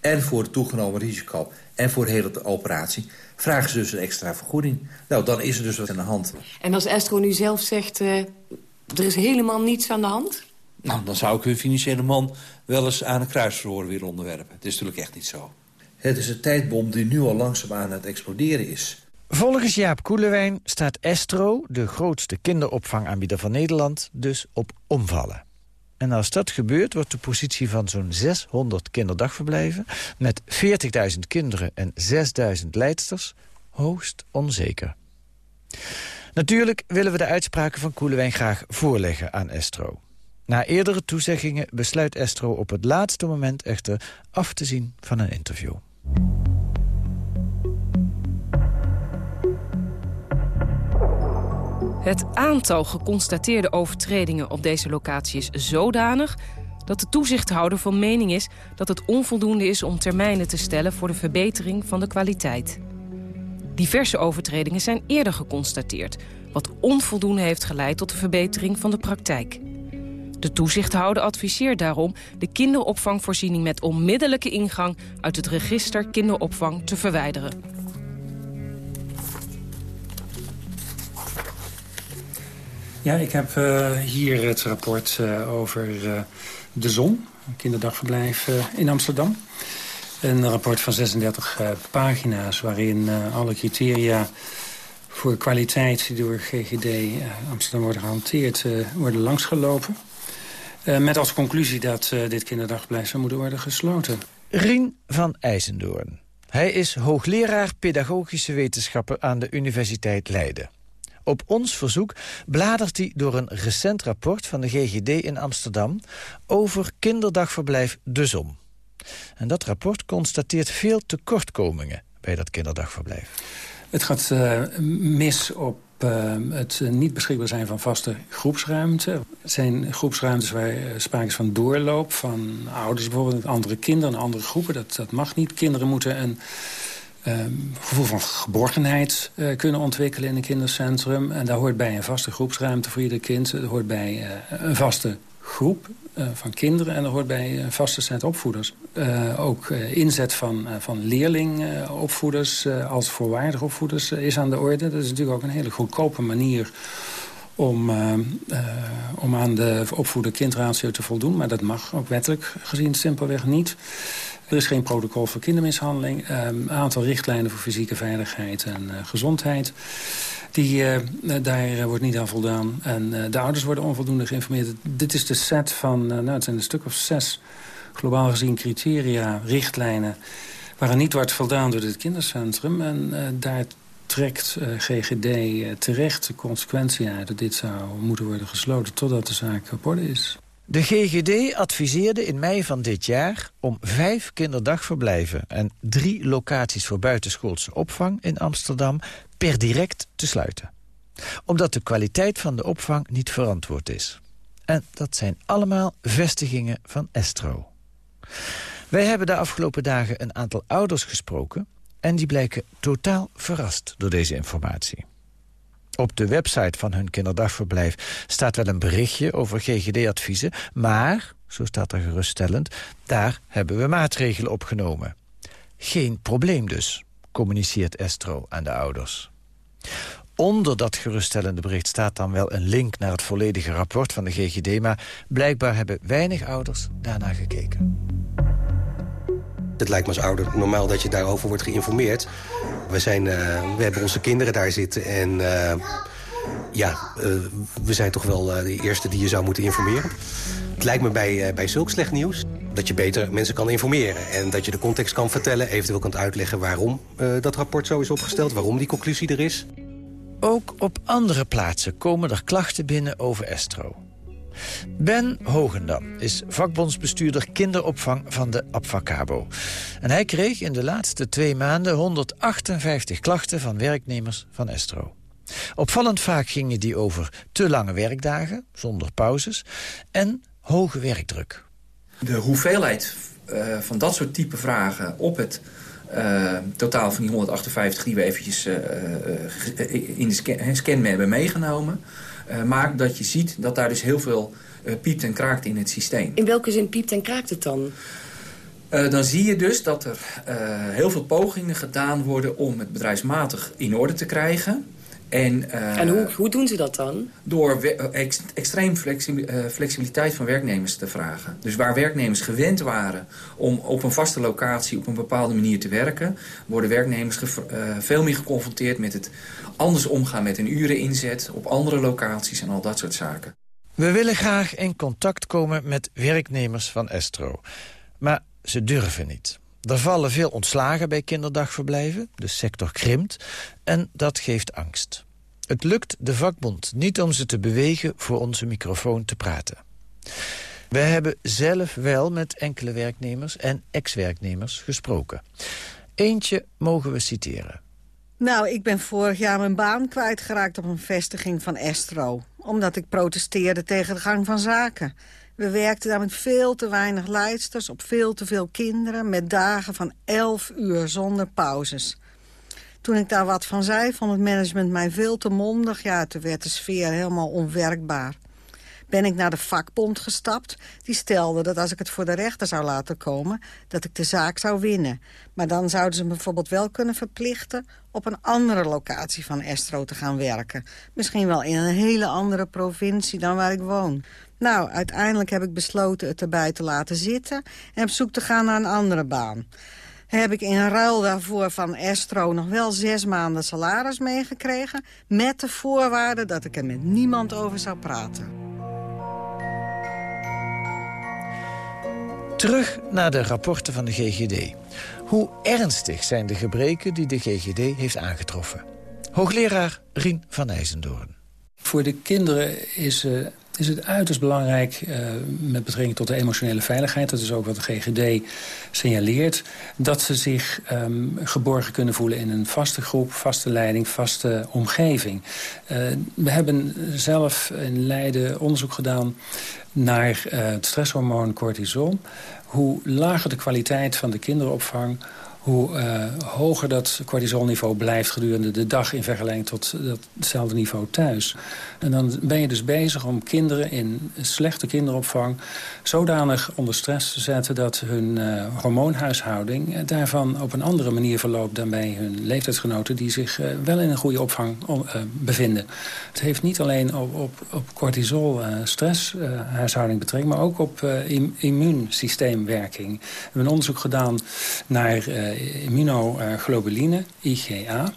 en voor het toegenomen risico en voor de hele operatie... vragen ze dus een extra vergoeding. Nou, dan is er dus wat aan de hand. En als Estro nu zelf zegt, uh, er is helemaal niets aan de hand? Nou, dan zou ik hun financiële man wel eens aan een kruisverhoor weer onderwerpen. Het is natuurlijk echt niet zo. Het is een tijdbom die nu al langzaam aan het exploderen is. Volgens Jaap Koelewijn staat Estro, de grootste kinderopvangaanbieder van Nederland, dus op omvallen. En als dat gebeurt, wordt de positie van zo'n 600 kinderdagverblijven... met 40.000 kinderen en 6.000 leidsters hoogst onzeker. Natuurlijk willen we de uitspraken van Koelewijn graag voorleggen aan Estro. Na eerdere toezeggingen besluit Estro op het laatste moment echter af te zien van een interview. Het aantal geconstateerde overtredingen op deze locatie is zodanig dat de toezichthouder van mening is dat het onvoldoende is om termijnen te stellen voor de verbetering van de kwaliteit. Diverse overtredingen zijn eerder geconstateerd, wat onvoldoende heeft geleid tot de verbetering van de praktijk. De toezichthouder adviseert daarom de kinderopvangvoorziening met onmiddellijke ingang uit het register kinderopvang te verwijderen. Ja, ik heb uh, hier het rapport uh, over uh, De Zon, kinderdagverblijf in Amsterdam. Een rapport van 36 pagina's waarin alle criteria voor kwaliteit die door GGD Amsterdam worden gehanteerd worden langsgelopen. Met als conclusie dat dit kinderdagverblijf zou moeten worden gesloten. Rien van IJsendoorn. Hij is hoogleraar pedagogische wetenschappen aan de Universiteit Leiden. Op ons verzoek bladert hij door een recent rapport van de GGD in Amsterdam... over kinderdagverblijf De Zon. En dat rapport constateert veel tekortkomingen bij dat kinderdagverblijf. Het gaat uh, mis op het niet beschikbaar zijn van vaste groepsruimte. Het zijn groepsruimtes waar uh, sprake is van doorloop van ouders bijvoorbeeld... andere kinderen, andere groepen. Dat, dat mag niet. Kinderen moeten een um, gevoel van geborgenheid uh, kunnen ontwikkelen in een kindercentrum. En daar hoort bij een vaste groepsruimte voor ieder kind. Er hoort bij een vaste groep uh, van kinderen en er hoort bij een vaste set opvoeders. ook inzet van, van leerlingopvoeders als voorwaardige opvoeders is aan de orde. Dat is natuurlijk ook een hele goedkope manier om, om aan de opvoeder-kindratio te voldoen. Maar dat mag ook wettelijk gezien simpelweg niet. Er is geen protocol voor kindermishandeling. Ehm, een aantal richtlijnen voor fysieke veiligheid en gezondheid. Die, uh, daar uh, wordt niet aan voldaan. En de ouders worden onvoldoende geïnformeerd. Dit is de set van, nou, het zijn een stuk of zes globaal gezien criteria, richtlijnen... waaraan niet wordt voldaan door dit kindercentrum. En daar trekt GGD terecht de consequentie uit... dat dit zou moeten worden gesloten totdat de zaak op orde is. De GGD adviseerde in mei van dit jaar om vijf kinderdagverblijven... en drie locaties voor buitenschoolse opvang in Amsterdam per direct te sluiten. Omdat de kwaliteit van de opvang niet verantwoord is. En dat zijn allemaal vestigingen van Estro. Wij hebben de afgelopen dagen een aantal ouders gesproken... en die blijken totaal verrast door deze informatie. Op de website van hun kinderdagverblijf staat wel een berichtje over GGD-adviezen... maar, zo staat er geruststellend, daar hebben we maatregelen opgenomen. Geen probleem dus, communiceert Estro aan de ouders. Onder dat geruststellende bericht staat dan wel een link naar het volledige rapport van de GGD... maar blijkbaar hebben weinig ouders daarnaar gekeken. Het lijkt me als ouder normaal dat je daarover wordt geïnformeerd. We, zijn, uh, we hebben onze kinderen daar zitten en... Uh, ja, uh, we zijn toch wel de eerste die je zou moeten informeren. Het lijkt me bij, bij zulk slecht nieuws dat je beter mensen kan informeren. En dat je de context kan vertellen, eventueel kan uitleggen waarom dat rapport zo is opgesteld. Waarom die conclusie er is. Ook op andere plaatsen komen er klachten binnen over Estro. Ben Hogendam is vakbondsbestuurder kinderopvang van de Abfacabo. En hij kreeg in de laatste twee maanden 158 klachten van werknemers van Estro. Opvallend vaak gingen die over te lange werkdagen, zonder pauzes, en hoge werkdruk. De hoeveelheid uh, van dat soort type vragen op het uh, totaal van die 158 die we eventjes uh, in de scan, scan hebben meegenomen... maakt dat je ziet dat daar dus heel veel piept en kraakt in het systeem. In welke zin piept en kraakt het dan? Uh, dan zie je dus dat er uh, heel veel pogingen gedaan worden om het bedrijfsmatig in orde te krijgen. En, uh, en hoe, hoe, doen ze dat dan? Door ex extreem flexibiliteit van werknemers te vragen. Dus waar werknemers gewend waren om op een vaste locatie op een bepaalde manier te werken... worden werknemers veel meer geconfronteerd met het anders omgaan met een ureninzet... op andere locaties en al dat soort zaken. We willen graag in contact komen met werknemers van Estro. Maar ze durven niet. Er vallen veel ontslagen bij kinderdagverblijven, de sector krimpt... en dat geeft angst. Het lukt de vakbond niet om ze te bewegen voor onze microfoon te praten. We hebben zelf wel met enkele werknemers en ex-werknemers gesproken. Eentje mogen we citeren. Nou, ik ben vorig jaar mijn baan kwijtgeraakt op een vestiging van Estro. Omdat ik protesteerde tegen de gang van zaken. We werkten daar met veel te weinig leidsters, op veel te veel kinderen... met dagen van 11 uur zonder pauzes. Toen ik daar wat van zei, vond het management mij veel te mondig. Ja, toen werd de sfeer helemaal onwerkbaar. Ben ik naar de vakbond gestapt. Die stelde dat als ik het voor de rechter zou laten komen... dat ik de zaak zou winnen. Maar dan zouden ze me bijvoorbeeld wel kunnen verplichten... op een andere locatie van Estro te gaan werken. Misschien wel in een hele andere provincie dan waar ik woon. Nou, uiteindelijk heb ik besloten het erbij te laten zitten... en op zoek te gaan naar een andere baan. Heb ik in ruil daarvoor van Estro nog wel zes maanden salaris meegekregen... met de voorwaarde dat ik er met niemand over zou praten. Terug naar de rapporten van de GGD. Hoe ernstig zijn de gebreken die de GGD heeft aangetroffen? Hoogleraar Rien van IJzendoorn. Voor de kinderen is uh, is het uiterst belangrijk uh, met betrekking tot de emotionele veiligheid... dat is ook wat de GGD signaleert... dat ze zich um, geborgen kunnen voelen in een vaste groep, vaste leiding, vaste omgeving. Uh, we hebben zelf in Leiden onderzoek gedaan naar uh, het stresshormoon cortisol. Hoe lager de kwaliteit van de kinderopvang hoe uh, hoger dat cortisolniveau blijft gedurende de dag... in vergelijking tot hetzelfde niveau thuis. En dan ben je dus bezig om kinderen in slechte kinderopvang... zodanig onder stress te zetten dat hun uh, hormoonhuishouding... daarvan op een andere manier verloopt dan bij hun leeftijdsgenoten... die zich wel in een goede opvang bevinden. Het heeft niet alleen op, op, op betrekking... maar ook op immuunsysteemwerking. We hebben een onderzoek gedaan naar immunoglobuline, IgA.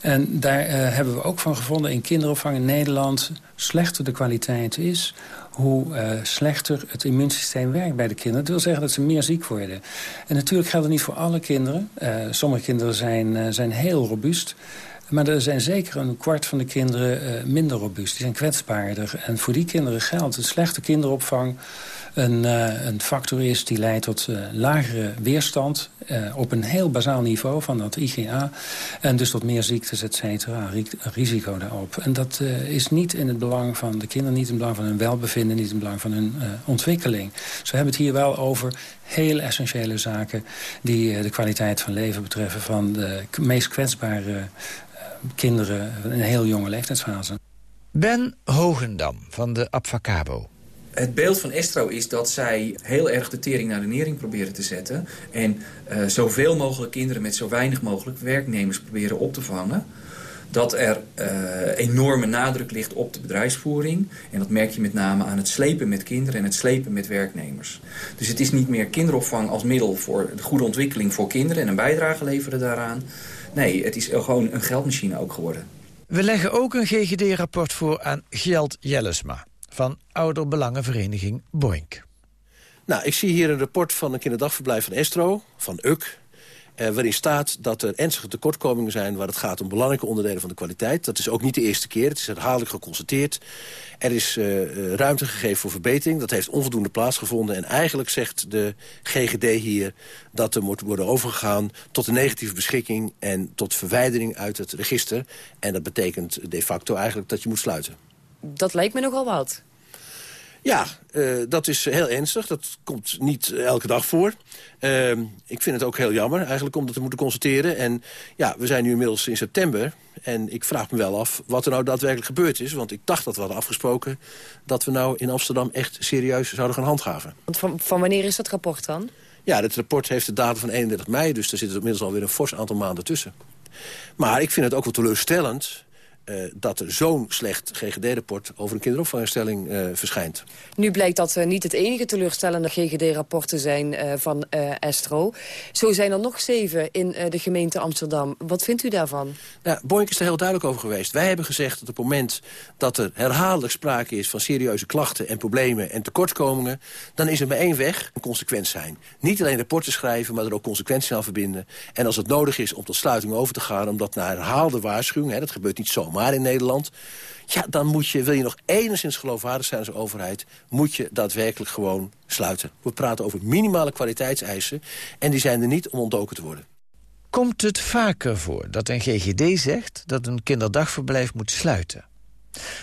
En daar uh, hebben we ook van gevonden in kinderopvang in Nederland... slechter de kwaliteit is, hoe uh, slechter het immuunsysteem werkt bij de kinderen. Dat wil zeggen dat ze meer ziek worden. En natuurlijk geldt het niet voor alle kinderen. Sommige kinderen zijn, zijn heel robuust. Maar er zijn zeker een kwart van de kinderen minder robuust. Die zijn kwetsbaarder. En voor die kinderen geldt een slechte kinderopvang een, uh, een factor is die leidt tot uh, lagere weerstand... Uh, op een heel bazaal niveau van dat IgA. En dus tot meer ziektes, et cetera, risico daarop. En dat is niet in het belang van de kinderen... niet in het belang van hun welbevinden, niet in het belang van hun ontwikkeling. Dus we hebben het hier wel over heel essentiële zaken... die de kwaliteit van leven betreffen van de meest kwetsbare kinderen... in een heel jonge leeftijdsfase. Ben Hogendam van de Abfacabo het beeld van Estro is dat zij heel erg de tering naar de nering proberen te zetten. En uh, zoveel mogelijk kinderen met zo weinig mogelijk werknemers proberen op te vangen. dat er uh, enorme nadruk ligt op de bedrijfsvoering. En dat merk je met name aan het slepen met kinderen en het slepen met werknemers. Dus het is niet meer kinderopvang als middel voor de goede ontwikkeling voor kinderen... en een bijdrage leveren daaraan. Nee, het is gewoon een geldmachine ook geworden. We leggen ook een GGD-rapport voor aan Gjeld Jellesma... van ouderbelangenvereniging Boink. Nou, ik zie hier een rapport van een kinderdagverblijf van Estro, van UK... Eh, waarin staat dat er ernstige tekortkomingen zijn... waar het gaat om belangrijke onderdelen van de kwaliteit. Dat is ook niet de eerste keer. Het is herhaaldelijk geconstateerd. Er is uh, ruimte gegeven voor verbetering. Dat heeft onvoldoende plaatsgevonden. En eigenlijk zegt de GGD hier dat er moet worden overgegaan... tot een negatieve beschikking en tot verwijdering uit het register. En dat betekent de facto eigenlijk dat je moet sluiten. Dat lijkt me nogal wat. Ja, uh, dat is heel ernstig. Dat komt niet elke dag voor. Uh, ik vind het ook heel jammer eigenlijk om dat te moeten constateren. En ja, we zijn nu inmiddels in september. En ik vraag me wel af wat er nou daadwerkelijk gebeurd is. Want ik dacht dat we hadden afgesproken dat we nou in Amsterdam echt serieus zouden gaan handhaven. Want van, van wanneer is dat rapport dan? Ja, het rapport heeft de datum van 31 mei. Dus er zit inmiddels alweer een fors aantal maanden tussen. Maar ik vind het ook wel teleurstellend uh, dat er zo'n slecht GGD-rapport over een kinderopvanginstelling uh, verschijnt. Nu blijkt dat uh, niet het enige teleurstellende GGD-rapport te zijn van Estro. Zo zijn er nog zeven in de gemeente Amsterdam. Wat vindt u daarvan? Nou, Boink is er heel duidelijk over geweest. Wij hebben gezegd dat op het moment dat er herhaaldelijk sprake is... van serieuze klachten en problemen en tekortkomingen... dan is er maar één weg, consequent zijn. Niet alleen rapporten schrijven, maar er ook consequenties aan verbinden. En als het nodig is om tot sluiting over te gaan... omdat na herhaalde waarschuwing, hè, dat gebeurt niet zomaar maar in Nederland... ja, dan moet je, wil je nog enigszins geloofwaardig zijn als overheid... moet je daadwerkelijk gewoon sluiten. We praten over minimale kwaliteitseisen... en die zijn er niet om ontdoken te worden. Komt het vaker voor dat een GGD zegt dat een kinderdagverblijf moet sluiten?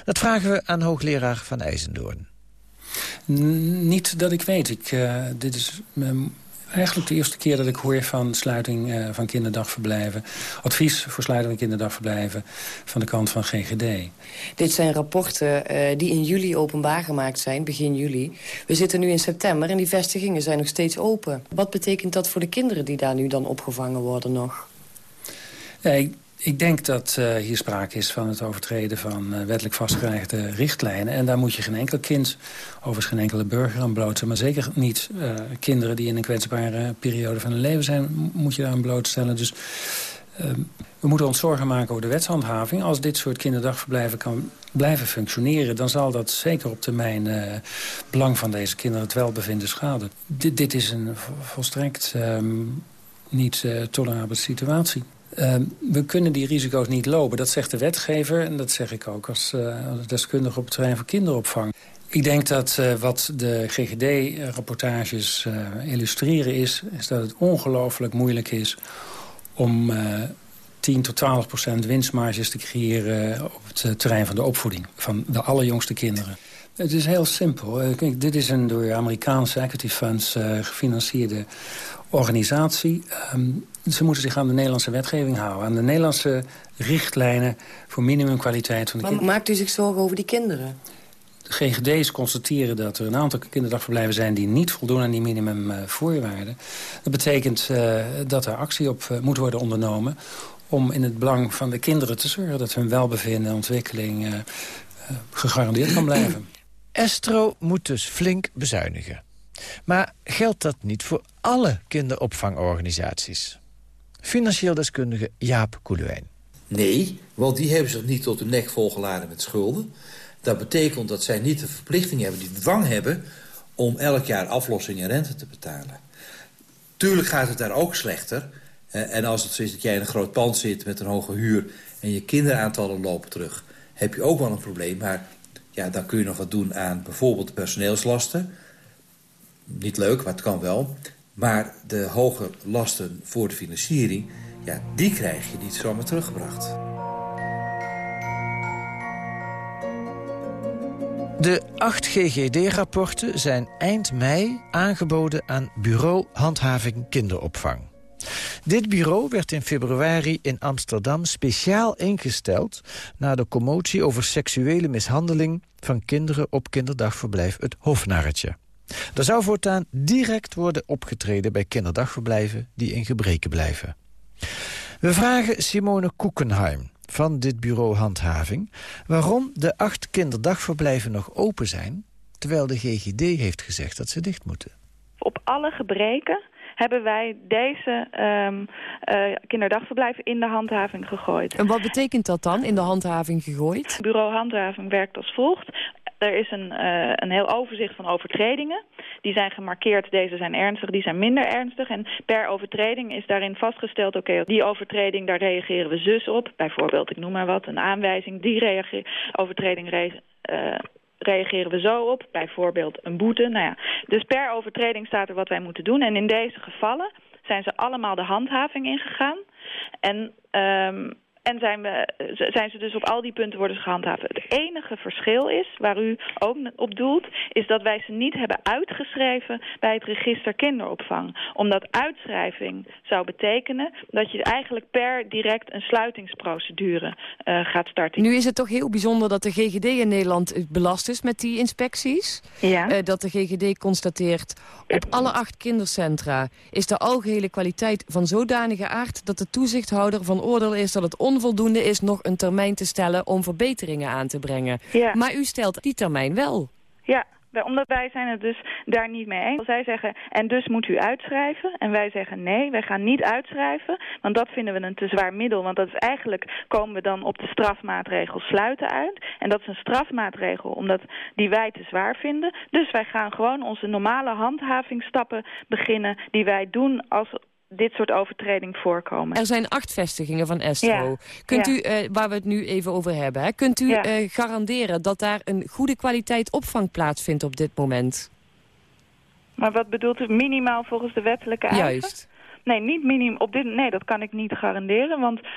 Dat vragen we aan hoogleraar Van IJzendoorn. Niet dat ik weet. Ik, uh, dit is eigenlijk de eerste keer dat ik hoor van sluiting uh, van kinderdagverblijven. Advies voor sluiting van kinderdagverblijven van de kant van GGD. Dit zijn rapporten uh, die in juli openbaar gemaakt zijn, begin juli. We zitten nu in september en die vestigingen zijn nog steeds open. Wat betekent dat voor de kinderen die daar nu dan opgevangen worden nog? Nee, ik denk dat uh, hier sprake is van het overtreden van uh, wettelijk vastgelegde richtlijnen. En daar moet je geen enkel kind, overigens geen enkele burger aan blootstellen. Maar zeker niet uh, kinderen die in een kwetsbare periode van hun leven zijn, moet je daar aan blootstellen. Dus ehm, we moeten ons zorgen maken over de wetshandhaving. Als dit soort kinderdagverblijven kan blijven functioneren... dan zal dat zeker op termijn belang van deze kinderen het welbevinden schaden. D dit is een volstrekt um, niet tolerabele situatie. Uh, we kunnen die risico's niet lopen. Dat zegt de wetgever en dat zeg ik ook als, als deskundige op het terrein van kinderopvang. Ik denk dat uh, wat de GGD-rapportages uh, illustreren is... is dat het ongelooflijk moeilijk is om 10 tot 12 procent winstmarges te creëren... op het terrein van de opvoeding van de allerjongste kinderen. Het is heel simpel. Kijk, dit is een door Amerikaanse equity funds gefinancierde organisatie. Um, ze moeten zich aan de Nederlandse wetgeving houden. Aan de Nederlandse richtlijnen voor minimumkwaliteit van de kinderen. Maar maakt u zich zorgen over die kinderen? De GGD's constateren dat er een aantal kinderdagverblijven zijn... die niet voldoen aan die minimumvoorwaarden. dat betekent uh, dat er actie op uh, moet worden ondernomen... om in het belang van de kinderen te zorgen... dat hun welbevinden en ontwikkeling uh, gegarandeerd kan blijven. Estro moet dus flink bezuinigen. Maar geldt dat niet voor alle kinderopvangorganisaties? Financieel deskundige Jaap Koelewijn. Nee, want die hebben zich niet tot de nek volgeladen met schulden. Dat betekent dat zij niet de verplichting hebben, die dwang hebben... om elk jaar aflossing en rente te betalen. Tuurlijk gaat het daar ook slechter. En als het zo is dat jij in een groot pand zit met een hoge huur... en je kinderaantallen lopen terug, heb je ook wel een probleem. Maar ja, dan kun je nog wat doen aan bijvoorbeeld personeelslasten niet leuk, maar het kan wel. Maar de hoge lasten voor de financiering, ja, die krijg je niet zomaar teruggebracht. De 8 GGD-rapporten zijn eind mei aangeboden aan Bureau Handhaving Kinderopvang. Dit bureau werd in februari in Amsterdam speciaal ingesteld... na de commotie over seksuele mishandeling van kinderen op kinderdagverblijf Het Hofnarretje. Er zou voortaan direct worden opgetreden bij kinderdagverblijven die in gebreken blijven. We vragen Simone Koekenheim van dit bureau handhaving... waarom de acht kinderdagverblijven nog open zijn... terwijl de GGD heeft gezegd dat ze dicht moeten. Op alle gebreken hebben wij deze um, uh, kinderdagverblijven in de handhaving gegooid. En wat betekent dat dan, in de handhaving gegooid? Bureau Handhaving werkt als volgt. Er is een, uh, een heel overzicht van overtredingen. Die zijn gemarkeerd, deze zijn ernstig, die zijn minder ernstig. En per overtreding is daarin vastgesteld... oké, die overtreding, daar reageren we zus op. Bijvoorbeeld, ik noem maar wat, een aanwijzing. Die overtreding re uh, reageren we zo op. Bijvoorbeeld een boete. Nou ja. Dus per overtreding staat er wat wij moeten doen. En in deze gevallen zijn ze allemaal de handhaving ingegaan. En um, en zijn, we, zijn ze dus op al die punten worden ze gehandhaafd. Het enige verschil is, waar u ook op doelt... is dat wij ze niet hebben uitgeschreven bij het register kinderopvang. Omdat uitschrijving zou betekenen dat je eigenlijk per direct een sluitingsprocedure uh, gaat starten. Nu is het toch heel bijzonder dat de GGD in Nederland belast is met die inspecties. Ja. Uh, dat de GGD constateert op alle acht kindercentra... is de algehele kwaliteit van zodanige aard dat de toezichthouder van oordeel is dat het onvoldoende is nog een termijn te stellen om verbeteringen aan te brengen. Ja. Maar u stelt die termijn wel. Ja, omdat wij zijn het dus daar niet mee eens. Zij zeggen, en dus moet u uitschrijven. En wij zeggen, nee, wij gaan niet uitschrijven. Want dat vinden we een te zwaar middel. Want dat is eigenlijk, komen we dan op de strafmaatregel sluiten uit. En dat is een strafmaatregel, omdat die wij te zwaar vinden. Dus wij gaan gewoon onze normale handhavingsstappen beginnen... die wij doen als dit soort overtreding voorkomen. Er zijn acht vestigingen van Estro. Ja. Kunt ja. u, uh, waar we het nu even over hebben, hè, kunt u ja. uh, garanderen dat daar een goede kwaliteit opvang plaatsvindt op dit moment? Maar wat bedoelt u minimaal volgens de wettelijke eisen? Juist. Nee, niet minim, op dit, nee, dat kan ik niet garanderen. Want uh,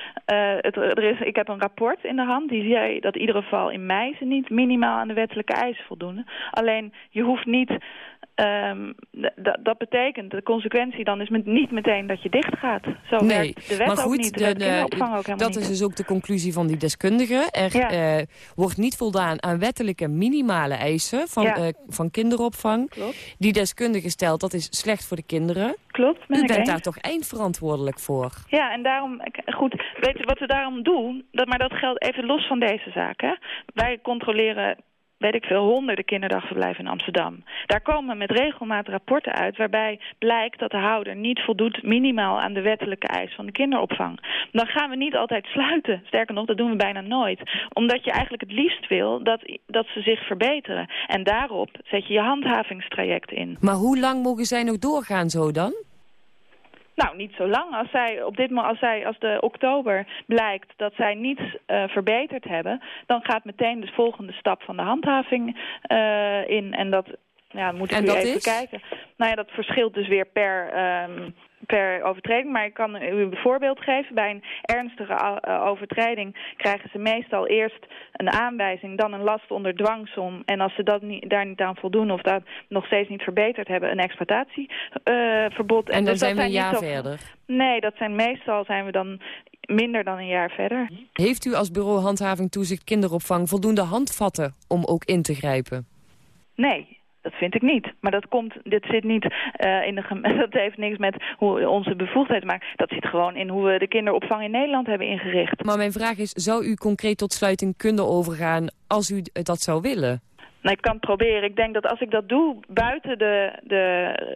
het, er is, ik heb een rapport in de hand. Die zei dat in ieder geval in mei ze niet minimaal aan de wettelijke eisen voldoen. Alleen, je hoeft niet... Um, dat betekent, de consequentie dan is met, niet meteen dat je dicht gaat. Zo nee, werkt de wet maar goed, ook niet. De, de, ook helemaal dat niet. is dus ook de conclusie van die deskundigen. Er ja. uh, wordt niet voldaan aan wettelijke minimale eisen van, ja. uh, van kinderopvang. Klopt. Die deskundige stelt dat is slecht voor de kinderen. Klopt, U bent eens. daar toch eindverantwoordelijk voor? Ja, en daarom, goed, weet je wat we daarom doen? Dat, maar dat geldt even los van deze zaak. Hè? Wij controleren weet ik veel, honderden kinderdagverblijven in Amsterdam. Daar komen met regelmaat rapporten uit waarbij blijkt dat de houder niet voldoet minimaal aan de wettelijke eis van de kinderopvang. Dan gaan we niet altijd sluiten. Sterker nog, dat doen we bijna nooit. Omdat je eigenlijk het liefst wil dat, dat ze zich verbeteren. En daarop zet je je handhavingstraject in. Maar hoe lang mogen zij nog doorgaan zo dan? Nou, niet zo lang. Als zij op dit moment, als zij als de oktober blijkt dat zij niets uh, verbeterd hebben, dan gaat meteen de volgende stap van de handhaving uh, in. En dat ja, moet ik en u dat even is? kijken. Nou ja, dat verschilt dus weer per. Um, per overtreding, maar ik kan u een voorbeeld geven. Bij een ernstige uh, overtreding krijgen ze meestal eerst een aanwijzing, dan een last onder dwangsom. En als ze dat niet, daar niet aan voldoen of dat nog steeds niet verbeterd hebben, een exploitatieverbod. Uh, en dan dus zijn we een jaar verder? Nee, dat zijn meestal zijn we dan minder dan een jaar verder. Heeft u als bureau handhaving toezicht kinderopvang voldoende handvatten om ook in te grijpen? Nee, dat vind ik niet. Maar dat komt, dit zit niet uh, in de dat heeft niks met hoe onze bevoegdheid maakt. Dat zit gewoon in hoe we de kinderopvang in Nederland hebben ingericht. Maar mijn vraag is, zou u concreet tot sluiting kunnen overgaan als u dat zou willen? Nou, ik kan het proberen. Ik denk dat als ik dat doe buiten de, de,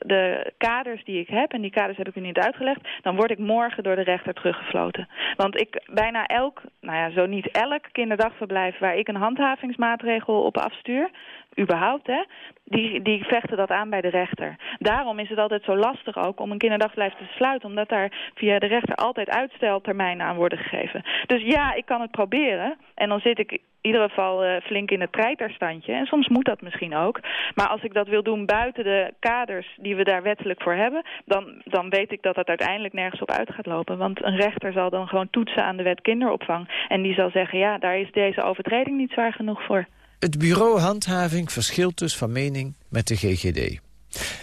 de kaders die ik heb... en die kaders heb ik u niet uitgelegd... dan word ik morgen door de rechter teruggefloten. Want ik bijna elk, nou ja, zo niet elk kinderdagverblijf... waar ik een handhavingsmaatregel op afstuur überhaupt, hè, die, die vechten dat aan bij de rechter. Daarom is het altijd zo lastig ook om een kinderdagverblijf te sluiten... omdat daar via de rechter altijd uitsteltermijnen aan worden gegeven. Dus ja, ik kan het proberen. En dan zit ik in ieder geval uh, flink in het treiterstandje. En soms moet dat misschien ook. Maar als ik dat wil doen buiten de kaders die we daar wettelijk voor hebben... dan, dan weet ik dat dat uiteindelijk nergens op uit gaat lopen. Want een rechter zal dan gewoon toetsen aan de wet kinderopvang. En die zal zeggen, ja, daar is deze overtreding niet zwaar genoeg voor. Het bureau handhaving verschilt dus van mening met de GGD.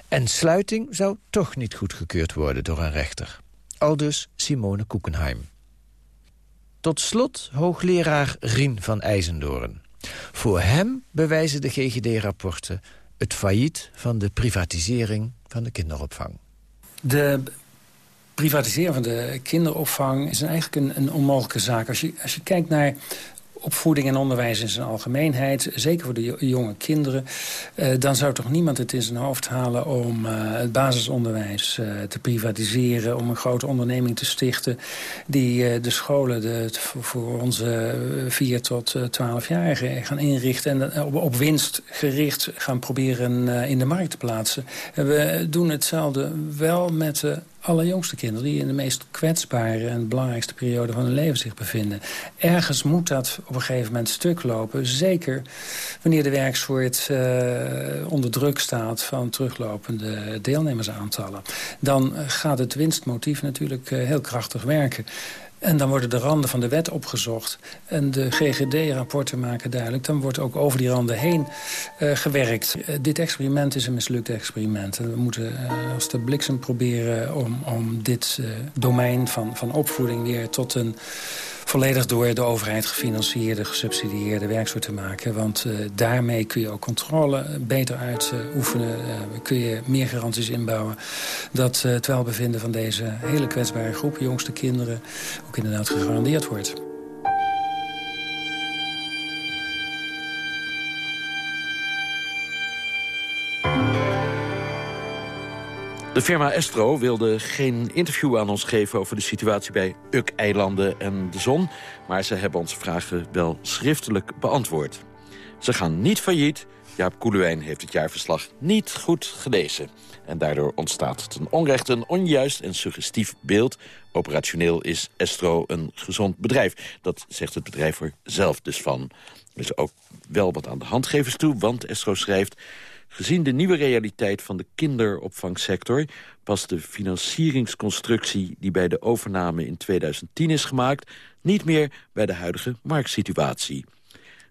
En sluiting zou toch niet goedgekeurd worden door een rechter. Aldus Simone Koekenheim. Tot slot hoogleraar Rien van IJzendoorn. Voor hem bewijzen de GGD-rapporten het failliet van de privatisering van de kinderopvang. De privatiseren van de kinderopvang is eigenlijk een, een onmogelijke zaak. Als je, als je kijkt naar opvoeding en onderwijs in zijn algemeenheid, zeker voor de jonge kinderen... Uh, dan zou toch niemand het in zijn hoofd halen om uh, het basisonderwijs uh, te privatiseren... om een grote onderneming te stichten die de scholen de, voor onze 4 tot 12-jarigen gaan inrichten... en op, winst gericht gaan proberen in de markt te plaatsen. we doen hetzelfde wel met de allerjongste kinderen... die in de meest kwetsbare en belangrijkste periode van hun leven zich bevinden. Ergens moet dat op een gegeven moment stuk lopen. Zeker wanneer de werksoort uh, onder druk staat... van teruglopende deelnemersaantallen. Dan gaat het winstmotief natuurlijk uh, heel krachtig werken. En dan worden de randen van de wet opgezocht. En de GGD-rapporten maken duidelijk... dan wordt ook over die randen heen uh, gewerkt. Uh, dit experiment is een mislukt experiment. En we moeten uh, als de bliksem proberen om, om dit domein van, van opvoeding... weer tot een volledig door de overheid gefinancierde, gesubsidieerde werksoort te maken. Want uh, daarmee kun je ook controle beter uitoefenen. Uh, kun je meer garanties inbouwen dat het welbevinden van deze hele kwetsbare groep, jongste kinderen, ook inderdaad gegarandeerd wordt. De firma Estro wilde geen interview aan ons geven... over de situatie bij Uk-eilanden en de zon. Maar ze hebben onze vragen wel schriftelijk beantwoord. Ze gaan niet failliet. Jaap Koelewijn heeft het jaarverslag niet goed gelezen. En daardoor ontstaat ten onrechte een onjuist en suggestief beeld. Operationeel is Estro een gezond bedrijf. Dat zegt het bedrijf er zelf dus van. Er is ook wel wat aan de handgevers toe, want Estro schrijft... Gezien de nieuwe realiteit van de kinderopvangsector... past de financieringsconstructie die bij de overname in 2010 is gemaakt... niet meer bij de huidige marktsituatie.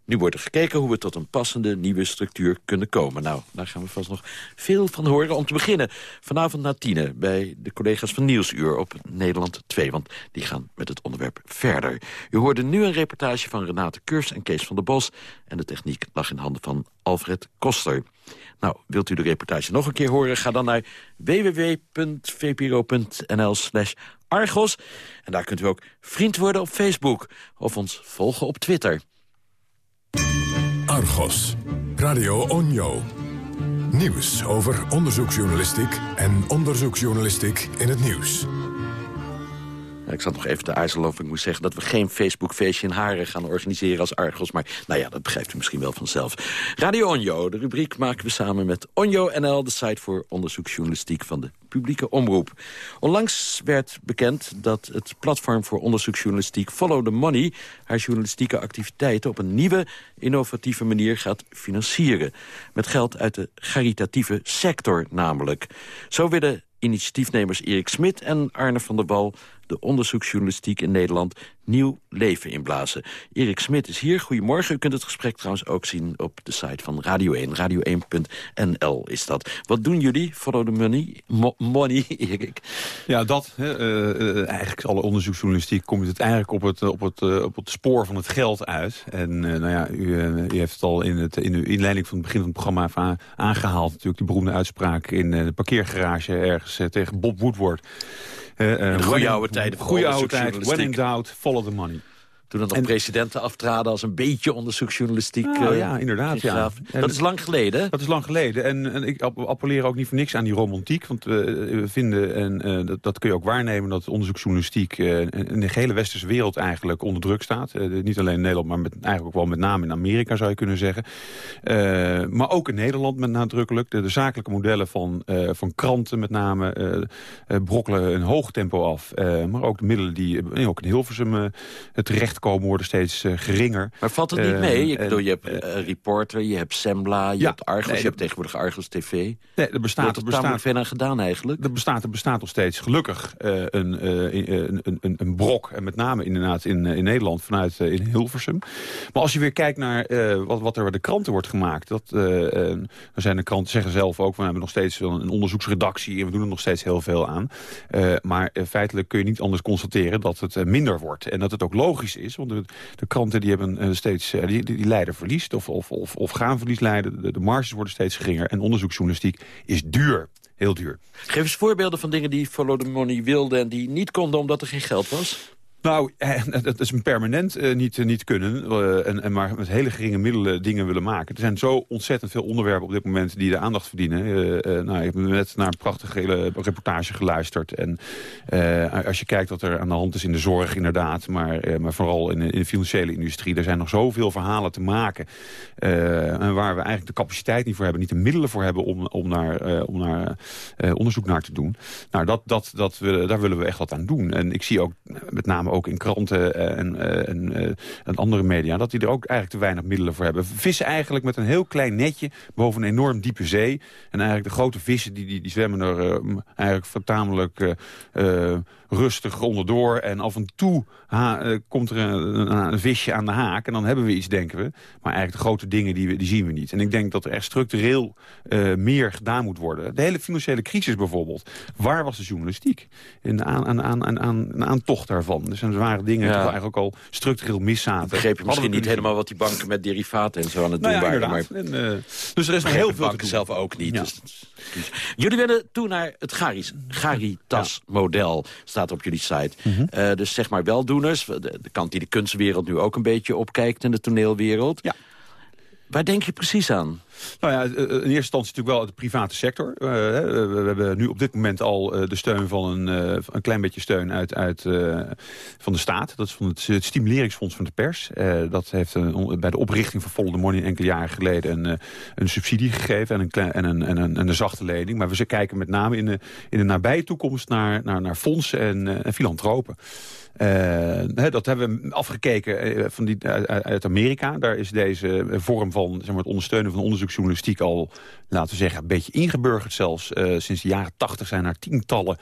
Nu wordt er gekeken hoe we tot een passende nieuwe structuur kunnen komen. Nou, daar gaan we vast nog veel van horen. Om te beginnen, vanavond na tienen bij de collega's van Nieuwsuur op Nederland 2. Want die gaan met het onderwerp verder. U hoorde nu een reportage van Renate Kurs en Kees van der Bos. En de techniek lag in handen van Alfred Koster. Nou, wilt u de reportage nog een keer horen? Ga dan naar www.vpro.nl slash Argos. En daar kunt u ook vriend worden op Facebook. Of ons volgen op Twitter. Argos, Radio Onjo. Nieuws over onderzoeksjournalistiek en onderzoeksjournalistiek in het nieuws. Ik zat nog even of ik moest zeggen... dat we geen Facebook-feestje in Haren gaan organiseren als Argos. Maar nou ja, dat begrijpt u misschien wel vanzelf. Radio Onjo, de rubriek maken we samen met Onjo NL... de site voor onderzoeksjournalistiek van de publieke omroep. Onlangs werd bekend dat het platform voor onderzoeksjournalistiek Follow the Money... haar journalistieke activiteiten op een nieuwe, innovatieve manier gaat financieren. Met geld uit de caritatieve sector namelijk. Zo willen initiatiefnemers Erik Smit en Arne van der Wal de onderzoeksjournalistiek in Nederland nieuw leven inblazen. Erik Smit is hier. Goedemorgen. U kunt het gesprek trouwens ook zien op de site van Radio 1. Radio1.nl is dat. Wat doen jullie? Follow the money. money, Erik. Ja, dat. Hè, uh, eigenlijk alle onderzoeksjournalistiek komt het eigenlijk op het, op het, uh, op het spoor van het geld uit. En nou ja, u, u, heeft het al in, het, in de inleiding van het begin van het programma aangehaald. Natuurlijk die beroemde uitspraak in de parkeergarage ergens tegen Bob Woodward. Uh, goede oude tijden Goede oude tijd, when in doubt, follow the money. Toen er nog presidenten aftraden als een beetje onderzoeksjournalistiek. Uh, ja, inderdaad. Ja. Dat is lang geleden. Dat is lang geleden. En, en ik appelleer ook niet voor niks aan die romantiek. Want we vinden, en uh, dat, dat, kun je ook waarnemen... dat onderzoeksjournalistiek in de hele westerse wereld eigenlijk onder druk staat. niet alleen in Nederland, maar met, eigenlijk ook wel met name in Amerika zou je kunnen zeggen. maar ook in Nederland met nadrukkelijk. De, de zakelijke modellen van, van kranten met name brokkelen een hoog tempo af. maar ook de middelen die ook in Hilversum terecht komen worden steeds uh, geringer. Maar valt het niet uh, mee? Ik bedoel, je hebt Reporter, je hebt Sembla, je ja, hebt Argos, nee, je hebt tegenwoordig Argos TV. Nee, er bestaat, er bestaat veel aan gedaan eigenlijk. Er bestaat, er bestaat nog steeds gelukkig een, een, een, een, brok. En met name inderdaad in, in Nederland vanuit in Hilversum. Maar als je weer kijkt naar wat, wat er bij de kranten wordt gemaakt. Dat, dan zijn de kranten zeggen zelf ook, we hebben nog steeds een onderzoeksredactie. En we doen er nog steeds heel veel aan. maar feitelijk kun je niet anders constateren dat het minder wordt. En dat het ook logisch is is. Want de, kranten die hebben uh, steeds, uh, die, die, leiden verlies of, of, of, of gaan verlies leiden. De, marges worden steeds geringer. En onderzoeksjournalistiek is duur. heel duur. Geef eens voorbeelden van dingen die Money wilden... en die niet konden omdat er geen geld was. Nou, het is een permanent uh, niet, niet kunnen. En, en, maar met hele geringe middelen dingen willen maken. Er zijn zo ontzettend veel onderwerpen op dit moment die de aandacht verdienen. Nou, ik heb net naar een prachtige hele reportage geluisterd. En als je kijkt wat er aan de hand is in de zorg inderdaad. Maar, maar vooral in, in, de financiële industrie. Er zijn nog zoveel verhalen te maken. en waar we eigenlijk de capaciteit niet voor hebben. Niet de middelen voor hebben om, om, naar, om onderzoek naar te doen. Nou, dat, dat, dat we, daar willen we echt wat aan doen. En ik zie ook met name ook in kranten en, eh, en, eh, en, andere media... dat die er ook eigenlijk te weinig middelen voor hebben. Vissen eigenlijk met een heel klein netje boven een enorm diepe zee. En eigenlijk de grote vissen die, die, die zwemmen er eigenlijk tamelijk rustig onderdoor. En af en toe ha, komt er een, een, visje aan de haak. En dan hebben we iets, denken we. Maar eigenlijk de grote dingen die, we, die zien we niet. En ik denk dat er echt structureel meer gedaan moet worden. De hele financiële crisis bijvoorbeeld. Waar was de journalistiek? In de aan, aan, aan, aan, aan aantocht daarvan. Dus er waren dingen ja. toch eigenlijk al structureel miszaten. Begreep je misschien niet helemaal wat die banken met derivaten en zo aan het nou doen waren. Maar... En, uh, dus er is nog heel veel banken zelf ook niet. Ja. Dus, dus, jullie werden toen naar het Garitas-model, staat op jullie site. Mm -hmm. uh, dus zeg maar weldoeners, de, de, kant die de kunstwereld nu ook een beetje opkijkt... en de toneelwereld. Ja. Waar denk je precies aan? Nou ja, in eerste instantie natuurlijk wel de private sector. Uh, we hebben nu op dit moment al de steun van een, een klein beetje steun uit, uit van de staat. Dat is van het, het Stimuleringsfonds van de Pers. dat heeft bij de oprichting van Follow the Money enkele jaren geleden een, een subsidie gegeven en een, en, een, en, een, en een zachte lening. Maar we kijken met name in de, in de nabije toekomst naar, naar, naar fondsen en, en filantropen. Uh, dat hebben we afgekeken uh, van die, uit, uit, Amerika. Daar is deze vorm van zeg maar, het ondersteunen van onderzoeksjournalistiek al, laten we zeggen, een beetje ingeburgerd zelfs. Uh, sinds de jaren tachtig zijn er tientallen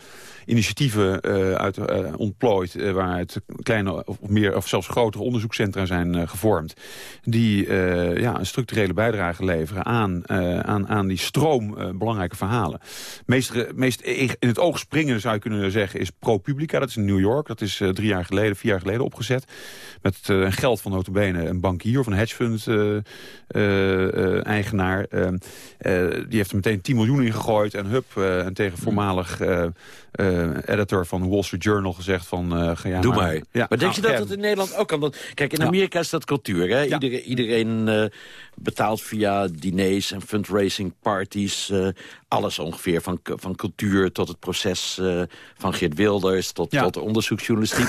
initiatieven uit, ontplooid... waaruit kleine of meer of zelfs grotere onderzoekscentra zijn gevormd. Die ja, een structurele bijdrage leveren aan, aan, aan die stroom belangrijke verhalen. Meest, meest in het oog springen zou je kunnen zeggen is ProPublica. Dat is in New York. Dat is drie jaar geleden, vier jaar geleden opgezet. Met uh, geld van notabene een bankier of een hedgefund uh, uh, eigenaar. Die heeft er meteen 10 miljoen in gegooid. En hup, en tegen voormalig editor van de Wall Street Journal gezegd van... ga Doe maar. Ja, maar denk je dat dat in Nederland ook kan? Want, kijk, in Amerika is dat cultuur. Hè? Iedereen, iedereen betaalt via diners en fundraising parties alles ongeveer. Van, van cultuur tot het proces uh, van Geert Wilders... tot, ja. tot onderzoeksjournalistiek.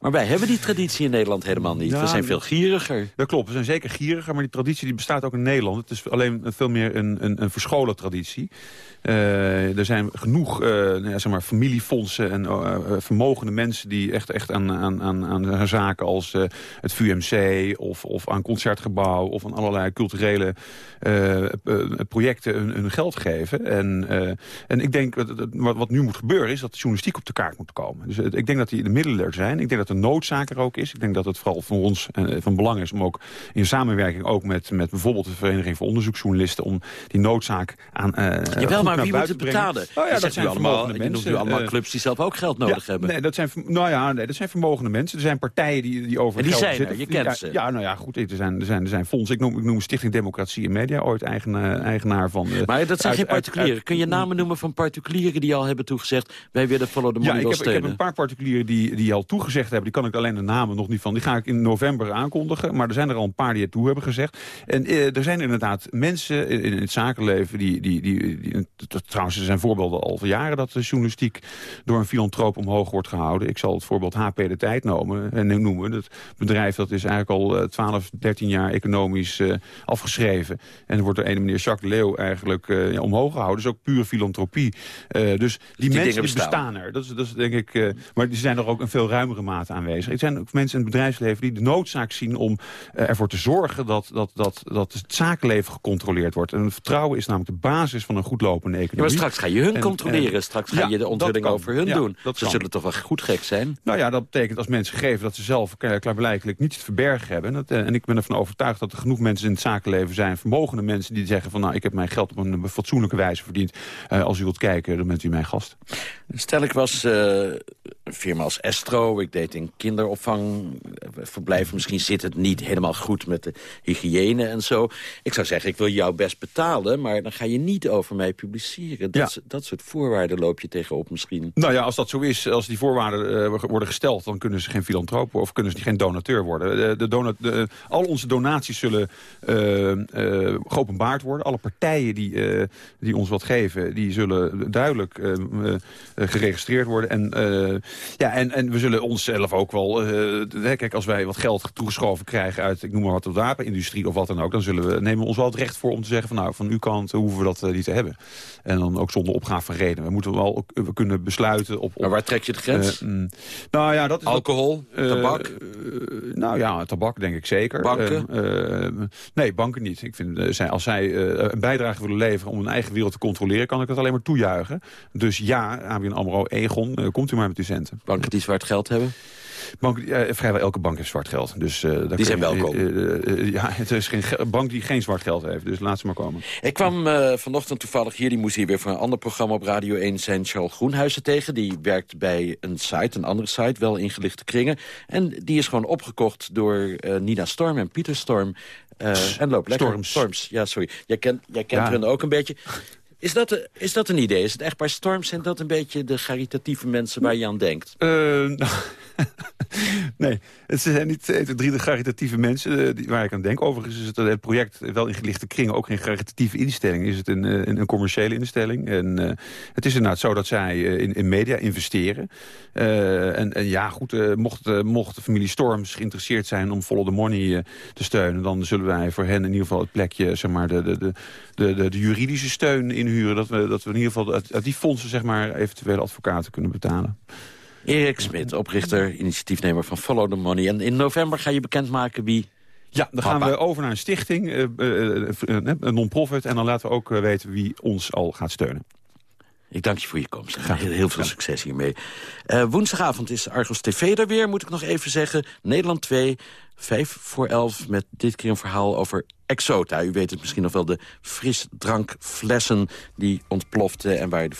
Maar wij hebben die traditie in Nederland helemaal niet. we zijn veel gieriger. Dat klopt, we zijn zeker gieriger. Maar die traditie die bestaat ook in Nederland. Het is alleen veel meer een, een, een verscholen traditie. Uh, er zijn genoeg uh, nou zeg maar, familiefondsen en uh, vermogende mensen... die echt, echt aan, aan, aan, aan zaken als het VUMC of, of aan Concertgebouw... of aan allerlei culturele projecten hun, geld geven. En, en ik denk, wat, wat nu moet gebeuren is dat de journalistiek op de kaart moet komen. Dus ik denk dat die de middelen er zijn. Ik denk dat de noodzaak er ook is. Ik denk dat het vooral voor ons van belang is om ook in samenwerking... ook met, met bijvoorbeeld de Vereniging voor Onderzoeksjournalisten... om die noodzaak aan... Maar wie moet het betalen? Oh, ja, dat zijn allemaal, mensen. Je noemt allemaal uh, clubs die zelf ook geld nodig ja, hebben. Nee, dat zijn, nou ja, nee, dat zijn vermogende mensen. Er zijn partijen die, die over en die geld zijn zitten. Er, je kent ja, ze. Ja, nou ja, goed. Er zijn, er zijn, er zijn fondsen. Ik noem, ik noem Stichting Democratie en Media ooit eigenaar, eigenaar van... Uh, maar dat zijn uit, geen particulieren. Uit, Kun je namen noemen van particulieren die al hebben toegezegd... wij willen Follow the Money ja, ik heb, steunen? ik heb een paar particulieren die, die al toegezegd hebben. Die kan ik alleen de namen nog niet van. Die ga ik in november aankondigen. Maar er zijn er al een paar die het toe hebben gezegd. En er zijn inderdaad mensen in, in het zakenleven die... die, die, die, die trouwens, er zijn voorbeelden al van jaren dat de journalistiek door een filantroop omhoog wordt gehouden. Ik zal het voorbeeld HP de Tijd noemen. En noemen. Dat bedrijf dat is eigenlijk al 12, 13 jaar economisch uh, afgeschreven. En er wordt door een meneer Jacques Leeuw eigenlijk uh, ja, omhoog gehouden. Dus ook pure filantropie. Uh, dus die, die mensen bestaan. er. Dat is, dat is denk ik, maar die zijn er ook een veel ruimere mate aanwezig. Er zijn ook mensen in het bedrijfsleven die de noodzaak zien om ervoor te zorgen dat, dat, dat, dat het zakenleven gecontroleerd wordt. En vertrouwen is namelijk de basis van een goed lopende economie. Ja, maar straks ga je hun en, controleren. En, Straks ga ja, je de onthulling over hun ja, doen. Ze kan. zullen toch wel goed gek zijn? Nou ja, dat betekent als mensen geven dat ze zelf klaarblijkelijk niet te verbergen hebben. En, dat, en ik ben ervan overtuigd dat er genoeg mensen in het zakenleven zijn... vermogende mensen die zeggen van... nou, ik heb mijn geld op een fatsoenlijke wijze verdiend. Uh, als u wilt kijken, dan bent u mijn gast. Stel, ik was uh, een firma als Estro. Ik deed in kinderopvang verblijven. Misschien zit het niet helemaal goed met de hygiëne en zo. Ik zou zeggen, ik wil jou best betalen... maar dan ga je niet over mij publiceren. Dat, dat soort voorwaarden loop je tegenop misschien. Nou ja, als dat zo is, als die voorwaarden uh, worden gesteld... dan kunnen ze geen filantroop of kunnen ze geen donateur worden. De, de donat, de, al onze donaties zullen uh, uh, geopenbaard worden. Alle partijen die, die ons wat geven, die zullen duidelijk geregistreerd worden. En, ja, en, en we zullen onszelf ook wel... kijk, als wij wat geld toegeschoven krijgen uit, ik noem maar wat, de wapenindustrie of wat dan ook... dan zullen we, nemen we ons wel het recht voor om te zeggen van nou, van uw kant hoeven we dat niet te hebben. En dan ook zonder opgave van reden. We moeten wel we kunnen besluiten op... op maar waar trek je de grens? mm, nou ja, dat is Alcohol, tabak? nou ja, tabak denk ik zeker. Banken? nee, banken niet. Ik vind, als zij een bijdrage willen leveren om hun eigen wereld te controleren... kan ik het alleen maar toejuichen. Dus ja, ABN AMRO, Egon, komt u maar met uw centen. Banken die zwart geld hebben? Bank, ja, vrijwel elke bank heeft zwart geld. Dus, uh, die zijn welkom. Uh, uh, ja, het is geen bank die geen zwart geld heeft. Dus laat ze maar komen. Ik kwam vanochtend toevallig hier, die moest hier weer voor een ander programma op Radio 1 zijn Charles Groenhuizen tegen. Die werkt bij een site, een andere site, wel ingelichte kringen. En die is gewoon opgekocht door Nina Storm en Pieter Storm. en loopt lekker. Storms. Storms. Ja, sorry. Jij, ken, jij kent ja. hen ook een beetje. Is dat, is dat een idee? Is het echt bij Storms? Zijn dat een beetje de caritatieve mensen waar je aan denkt? Uh, nee, het zijn niet de drie caritatieve mensen die, waar ik aan denk. Overigens is het, het project wel in gelichte kringen ook geen caritatieve instelling. Is het een, een, een commerciële instelling. En het is inderdaad zo dat zij in, in, media investeren. En, en, ja, goed, mocht, mocht de familie Storms geïnteresseerd zijn om Follow the Money te steunen... dan zullen wij voor hen in ieder geval het plekje, zeg maar, de, de, de, de, de juridische steun inhuren. Dat we, dat we in ieder geval uit, uit die fondsen, zeg maar, eventuele advocaten kunnen betalen. Erik Smit, oprichter, initiatiefnemer van Follow the Money. En in november ga je bekendmaken wie... Ja, dan gaan we over naar een stichting, uh, uh, een non-profit... en dan laten we ook weten wie ons al gaat steunen. Ik dank je voor je komst. Graag. Heel, heel veel succes hiermee. Uh, woensdagavond is Argos TV er weer, moet ik nog even zeggen. Nederland 2, 5 voor 11, met dit keer een verhaal over Exota. U weet het misschien nog wel, de frisdrankflessen die ontploften... en waar de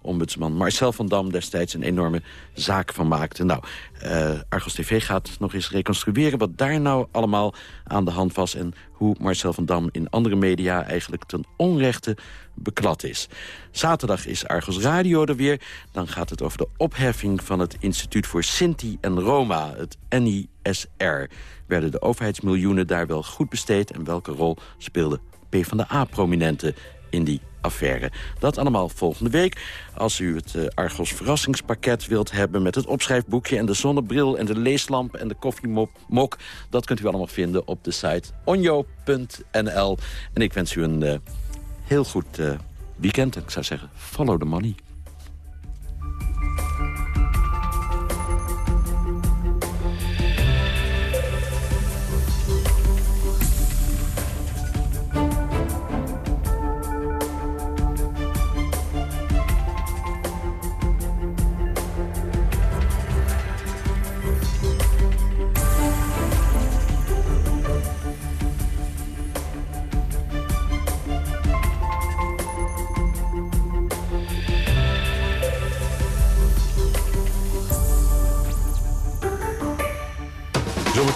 VARA-ombudsman Marcel van Dam destijds een enorme zaak van maakte. Nou, uh, Argos TV gaat nog eens reconstrueren wat daar nou allemaal aan de hand was... en hoe Marcel van Dam in andere media eigenlijk ten onrechte beklad is. Zaterdag is Argos Radio er weer. Dan gaat het over de opheffing van het Instituut voor Sinti en Roma, het NISR. Werden de overheidsmiljoenen daar wel goed besteed... en welke rol speelden PvdA-prominenten in die affaire. Dat allemaal volgende week. Als u het uh, Argos verrassingspakket wilt hebben... met het opschrijfboekje en de zonnebril en de leeslamp en de koffiemok... dat kunt u allemaal vinden op de site onjo.nl. En ik wens u een uh, heel goed uh, weekend. En ik zou zeggen, follow the money.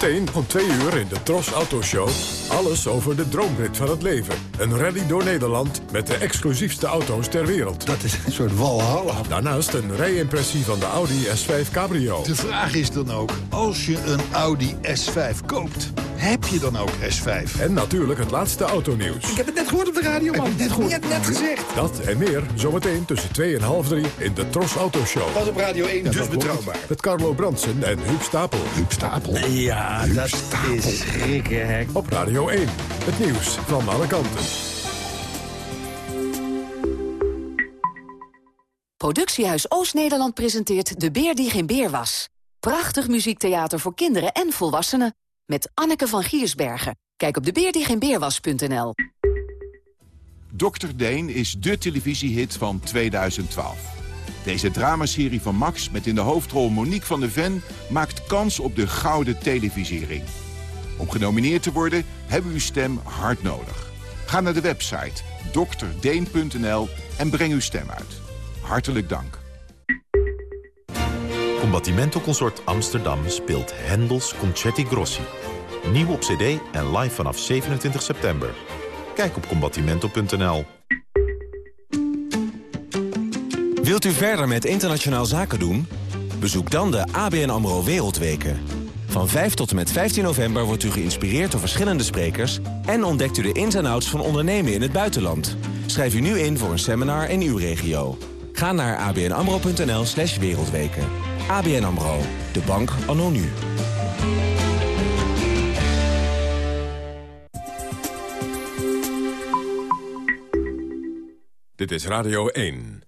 Zometeen om twee uur in de Tros Autoshow. Alles over de droomrit van het leven. Een rally door Nederland met de exclusiefste auto's ter wereld. Dat is een soort walhalla. Daarnaast een rijimpressie van de Audi S5 Cabrio. De vraag is dan ook, als je een Audi S5 koopt... heb je dan ook S5? En natuurlijk het laatste autonieuws. Ik heb het net gehoord op de radio, man. Net gehoord. Je hebt net gezegd. Dat en meer zometeen tussen 2 en half 3 in de Tros Autoshow. Dat op Radio 1, dus betrouwbaar. Met Carlo Bransen en Huub Stapel. Huub Stapel? Ja, dat is schrikken, hè. Op Radio 1, het nieuws van alle kanten. Productiehuis Oost-Nederland presenteert De Beer die geen beer was. Prachtig muziektheater voor kinderen en volwassenen. Met Anneke van Giersbergen. Kijk op debeerdiegeenbeerwas.nl. Dr. Deen is de televisiehit van 2012. Deze dramaserie van Max met in de hoofdrol Monique van der Ven... maakt kans op de gouden televisiering. Om genomineerd te worden hebben we uw stem hard nodig. Ga naar de website drdeen.nl en breng uw stem uit. Hartelijk dank. Combattimento Consort Amsterdam speelt Hendels Concerti Grossi. Nieuw op cd en live vanaf 27 september. Kijk op combattimento.nl. Wilt u verder met internationaal zaken doen? Bezoek dan de ABN AMRO Wereldweken. Van 5 tot en met 15 november wordt u geïnspireerd door verschillende sprekers... en ontdekt u de ins en outs van ondernemen in het buitenland. Schrijf u nu in voor een seminar in uw regio. Ga naar abnamro.nl slash wereldweken. ABN AMRO, de bank anno. Dit is Radio 1.